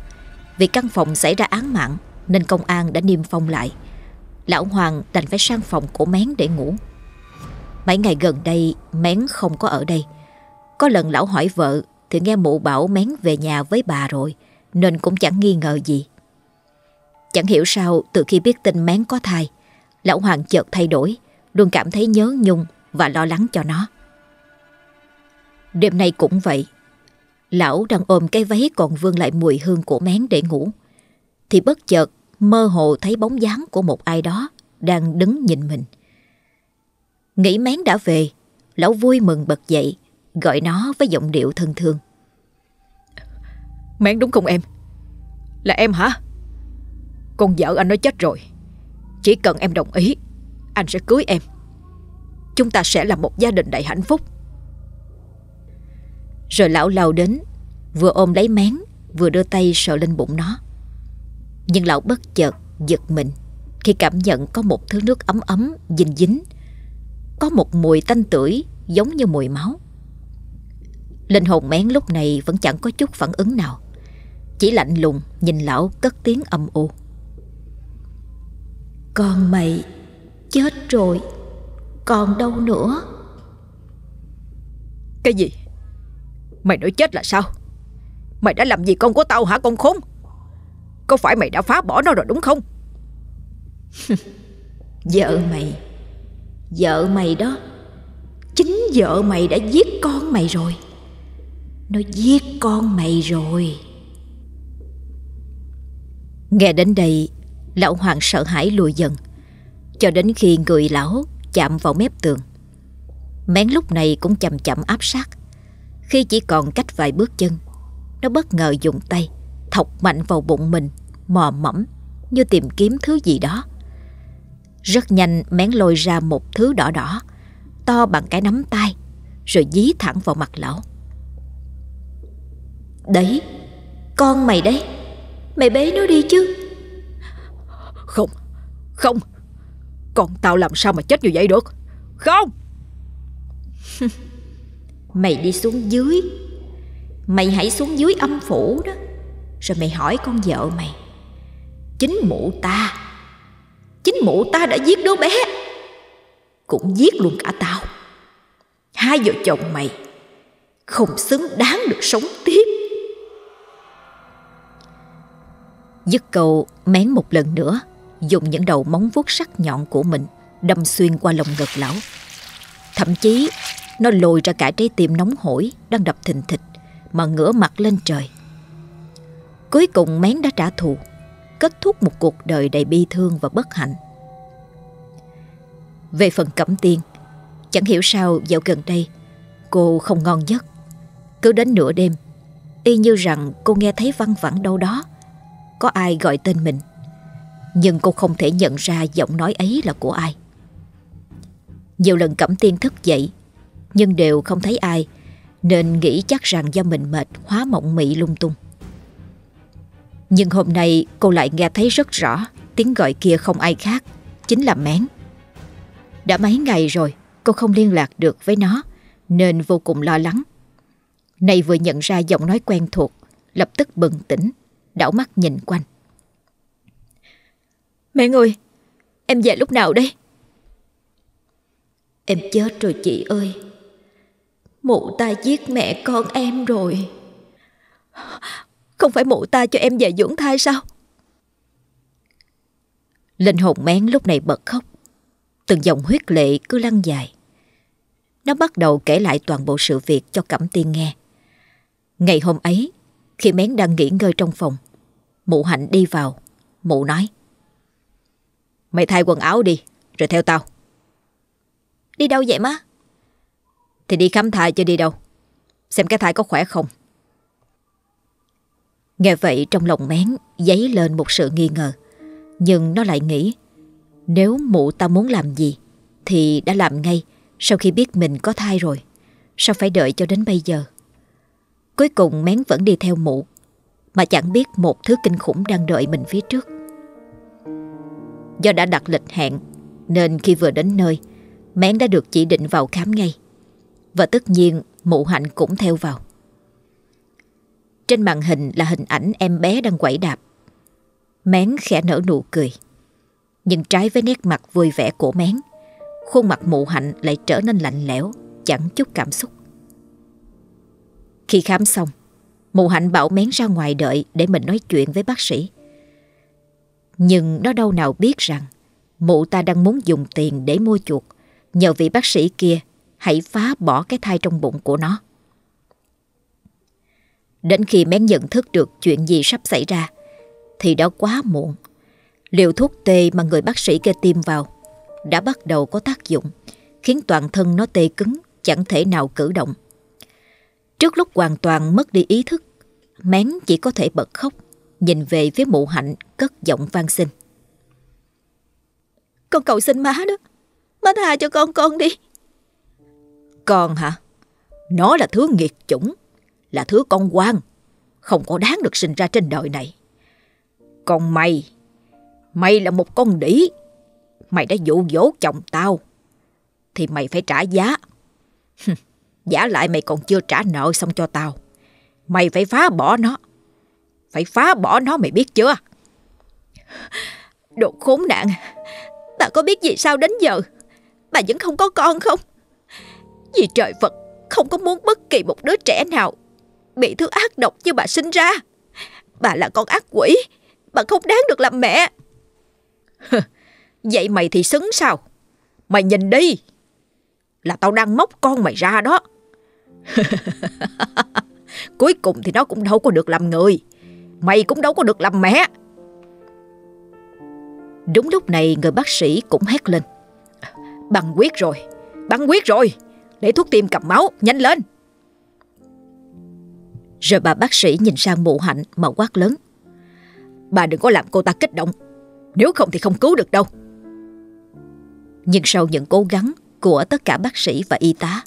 vì căn phòng xảy ra án mạng nên công an đã niêm phong lại. Lão Hoàng đành phải sang phòng của Mén để ngủ. Mấy ngày gần đây Mén không có ở đây. Có lần lão hỏi vợ thì nghe mụ bảo Mén về nhà với bà rồi nên cũng chẳng nghi ngờ gì. Chẳng hiểu sao từ khi biết tin Mén có thai Lão Hoàng chợt thay đổi, Luôn cảm thấy nhớ nhung và lo lắng cho nó. Đêm nay cũng vậy, Lão đang ôm cái váy còn vương lại mùi hương của mén để ngủ, Thì bất chợt mơ hồ thấy bóng dáng của một ai đó Đang đứng nhìn mình. Nghĩ mén đã về, Lão vui mừng bật dậy, Gọi nó với giọng điệu thân thương. Mén đúng không em? Là em hả? Con vợ anh nó chết rồi. Chỉ cần em đồng ý, Anh sẽ cưới em. Chúng ta sẽ là một gia đình đầy hạnh phúc. Rồi lão lao đến, Vừa ôm lấy mén, Vừa đưa tay sờ lên bụng nó. Nhưng lão bất chợt giật mình Khi cảm nhận có một thứ nước ấm ấm, Dính dính. Có một mùi tanh tưởi Giống như mùi máu. Linh hồn mén lúc này vẫn chẳng có chút phản ứng nào. Chỉ lạnh lùng nhìn lão cất tiếng âm u. Con mày chết rồi Còn đâu nữa? Cái gì? Mày nói chết là sao? Mày đã làm gì con của tao hả con khốn? Có phải mày đã phá bỏ nó rồi đúng không? Vợ mày Vợ mày đó Chính vợ mày đã giết con mày rồi. Nó giết con mày rồi. Nghe đến đây Lão Hoàng sợ hãi lùi dần. Cho đến khi người lão chạm vào mép tường, Mén lúc này cũng chậm chậm áp sát. Khi chỉ còn cách vài bước chân, Nó bất ngờ dùng tay Thọc mạnh vào bụng mình, Mò mẫm như tìm kiếm thứ gì đó. Rất nhanh mén lôi ra một thứ đỏ đỏ, To bằng cái nắm tay, Rồi dí thẳng vào mặt lão. Đấy, Con mày đấy, Mày bế nó đi chứ. Không Không. Con tao làm sao mà chết như vậy được? Không. Mày đi xuống dưới. Mày hãy xuống dưới âm phủ đó. Rồi mày hỏi con vợ mày. Chính mụ ta. Chính mụ ta đã giết đứa bé. Cũng giết luôn cả tao. Hai vợ chồng mày Không xứng đáng được sống tiếp. Dứt câu, mén một lần nữa. Dùng những đầu móng vuốt sắc nhọn của mình, Đâm xuyên qua lồng ngực lão. Thậm chí, Nó lồi ra cả trái tim nóng hổi Đang đập thình thịch Mà ngửa mặt lên trời. Cuối cùng mén đã trả thù, Kết thúc một cuộc đời đầy bi thương và bất hạnh. Về phần Cẩm Tiên, Chẳng hiểu sao dạo gần đây, Cô không ngon giấc. Cứ đến nửa đêm, Y như rằng cô nghe thấy văng vẳng đâu đó, Có ai gọi tên mình. Nhưng cô không thể nhận ra giọng nói ấy là của ai. Nhiều lần Cẩm Tiên thức dậy, Nhưng đều không thấy ai, Nên nghĩ chắc rằng do mình mệt Hóa mộng mị lung tung. Nhưng hôm nay cô lại nghe thấy rất rõ Tiếng gọi kia không ai khác, Chính là Mén. Đã mấy ngày rồi, Cô không liên lạc được với nó, Nên vô cùng lo lắng. Này vừa nhận ra giọng nói quen thuộc, Lập tức bừng tỉnh, Đảo mắt nhìn quanh. Mẹ ơi Em về lúc nào đây? Em chết rồi chị ơi. Mụ ta giết mẹ con em rồi. Không phải mụ ta cho em về dưỡng thai sao? Linh hồn mén lúc này bật khóc. Từng dòng huyết lệ cứ lăn dài. Nó bắt đầu kể lại toàn bộ sự việc cho Cẩm Tiên nghe. Ngày hôm ấy Khi mén đang nghỉ ngơi trong phòng Mụ hạnh đi vào. Mụ nói Mày thay quần áo đi, Rồi theo tao. Đi đâu vậy má? Thì đi khám thai cho đi đâu. Xem cái thai có khỏe không. Nghe vậy trong lòng mén Dấy lên một sự nghi ngờ. Nhưng nó lại nghĩ, Nếu mụ ta muốn làm gì, Thì đã làm ngay Sau khi biết mình có thai rồi. Sao phải đợi cho đến bây giờ? Cuối cùng mén vẫn đi theo mụ, Mà chẳng biết một thứ kinh khủng đang đợi mình phía trước. Do đã đặt lịch hẹn, Nên khi vừa đến nơi, Mén đã được chỉ định vào khám ngay. Và tất nhiên, mụ hạnh cũng theo vào. Trên màn hình là hình ảnh em bé đang quẩy đạp. Mén khẽ nở nụ cười. Nhưng trái với nét mặt vui vẻ của Mén, Khuôn mặt mụ hạnh lại trở nên lạnh lẽo, Chẳng chút cảm xúc. Khi khám xong, Mụ hạnh bảo Mén ra ngoài đợi Để mình nói chuyện với bác sĩ. Nhưng nó đâu nào biết rằng Mụ ta đang muốn dùng tiền để mua chuộc Nhờ vị bác sĩ kia, Hãy phá bỏ cái thai trong bụng của nó. Đến khi Mén nhận thức được chuyện gì sắp xảy ra, Thì đã quá muộn. Liều thuốc tê mà người bác sĩ kia tiêm vào Đã bắt đầu có tác dụng, Khiến toàn thân nó tê cứng, Chẳng thể nào cử động. Trước lúc hoàn toàn mất đi ý thức, Mén chỉ có thể bật khóc. Nhìn về phía mụ hạnh, Cất giọng van xin. Con cầu xin má đó, Má tha cho con con đi. Con hả? Nó là thứ nghiệt chủng, Là thứ con quan, Không có đáng được sinh ra trên đời này. Còn mày Mày là một con đĩ, Mày đã dụ dỗ chồng tao, Thì mày phải trả giá. Giả lại mày còn chưa trả nợ xong cho tao, Mày phải phá bỏ nó. Phải phá bỏ nó mày biết chưa? Đồ khốn nạn. Bà có biết gì sao đến giờ Bà vẫn không có con không? Vì trời Phật Không có muốn bất kỳ một đứa trẻ nào Bị thứ ác độc như bà sinh ra. Bà là con ác quỷ. Bà không đáng được làm mẹ. Vậy mày thì xứng sao? Mày nhìn đi. Là tao đang móc con mày ra đó. Cuối cùng thì nó cũng đâu có được làm người. Mày cũng đâu có được làm mẹ. Đúng lúc này, người bác sĩ cũng hét lên. Băng quyết rồi, Băng quyết rồi. Để thuốc tim cầm máu, Nhanh lên. Rồi bà bác sĩ nhìn sang mụ hạnh mà quát lớn. Bà đừng có làm cô ta kích động. Nếu không thì không cứu được đâu. Nhưng sau những cố gắng của tất cả bác sĩ và y tá,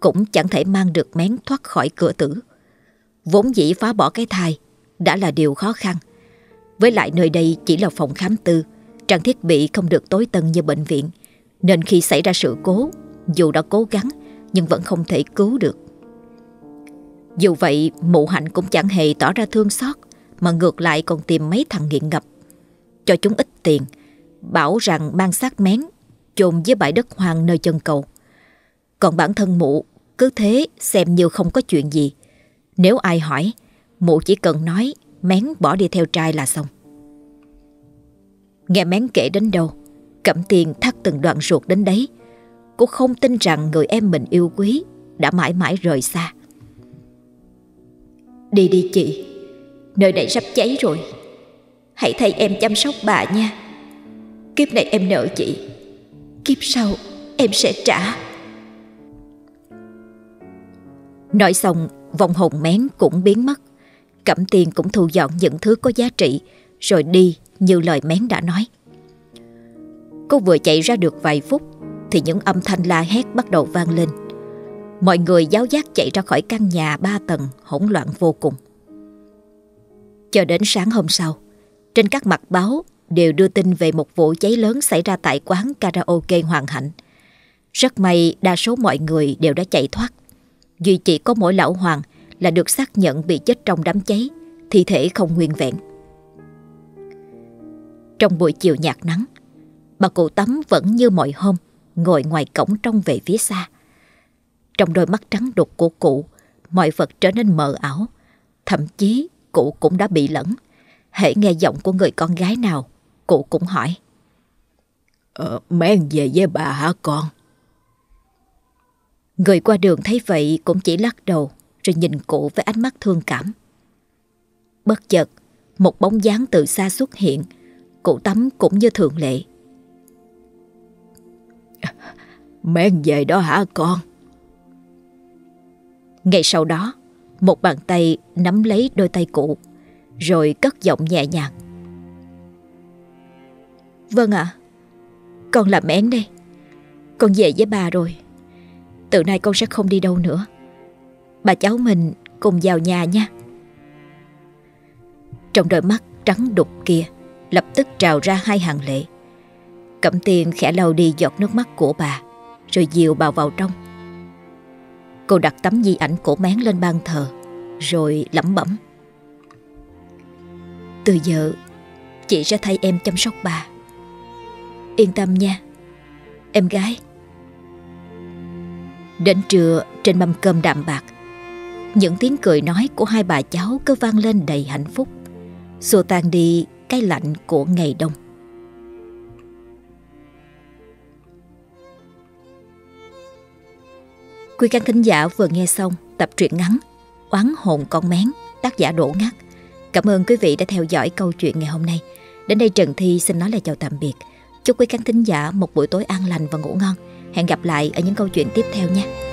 Cũng chẳng thể mang được mén thoát khỏi cửa tử. Vốn dĩ phá bỏ cái thai đã là điều khó khăn Với lại nơi đây chỉ là phòng khám tư Trang thiết bị không được tối tân như bệnh viện Nên khi xảy ra sự cố Dù đã cố gắng Nhưng vẫn không thể cứu được Dù vậy mụ hạnh cũng chẳng hề tỏ ra thương xót Mà ngược lại còn tìm mấy thằng nghiện ngập Cho chúng ít tiền Bảo rằng mang xác mén chôn dưới bãi đất hoang nơi chân cầu. Còn bản thân mụ cứ thế xem như không có chuyện gì. Nếu ai hỏi, mụ chỉ cần nói mén bỏ đi theo trai là xong. Nghe mén kể đến đâu, cẩm tiền thắt từng đoạn ruột đến đấy. Cô không tin rằng người em mình yêu quý đã mãi mãi rời xa. Đi đi chị, nơi này sắp cháy rồi. Hãy thay em chăm sóc bà nha. Kiếp này em nợ chị Kiếp sau em sẽ trả Nói xong vòng hồn mén cũng biến mất Cẩm tiền cũng thu dọn những thứ có giá trị, Rồi đi như lời mén đã nói Cô vừa chạy ra được vài phút Thì những âm thanh la hét bắt đầu vang lên Mọi người giáo giác chạy ra khỏi căn nhà ba tầng, hỗn loạn vô cùng Cho đến sáng hôm sau, Trên các mặt báo đều đưa tin về một vụ cháy lớn xảy ra tại quán karaoke Hoàng Hạnh. Rất may đa số mọi người đều đã chạy thoát. Duy chỉ có mỗi lão Hoàng là được xác nhận bị chết trong đám cháy, thi thể không nguyên vẹn. Trong buổi chiều nhạt nắng, bà cụ tắm vẫn như mọi hôm, ngồi ngoài cổng trông về phía xa. Trong đôi mắt trắng đục của cụ, mọi vật trở nên mờ ảo. Thậm chí cụ cũng đã bị lẫn. Hễ nghe giọng của người con gái nào Cụ cũng hỏi ờ, Mang về với bà hả con Người qua đường thấy vậy cũng chỉ lắc đầu Rồi nhìn cụ với ánh mắt thương cảm. Bất chợt Một bóng dáng từ xa xuất hiện Cụ tắm cũng như thường lệ. Mang về đó hả con? Ngay sau đó Một bàn tay nắm lấy đôi tay cụ Rồi cất giọng nhẹ nhàng. Vâng ạ Con làm én đây. Con về với bà rồi. Từ nay con sẽ không đi đâu nữa Bà cháu mình cùng vào nhà nha. Trong đôi mắt trắng đục kia, Lập tức trào ra hai hàng lệ. Cẩm tiên khẽ lau đi giọt nước mắt của bà, Rồi dìu bà vào trong. Cô đặt tấm di ảnh cổ mén lên ban thờ, Rồi lẩm bẩm. Từ giờ, Chị sẽ thay em chăm sóc bà. Yên tâm nha, Em gái. Đến trưa, trên mâm cơm đạm bạc những tiếng cười nói của hai bà cháu cứ vang lên đầy hạnh phúc. Xua tan đi cái lạnh của ngày đông. Quý khán thính giả vừa nghe xong tập truyện ngắn Oán hồn con mén, tác giả Đỗ Ngắt. Cảm ơn quý vị đã theo dõi câu chuyện ngày hôm nay. Đến đây Trần Thi xin nói lời chào tạm biệt. Chúc quý khán thính giả một buổi tối an lành và ngủ ngon. Hẹn gặp lại ở những câu chuyện tiếp theo nhé.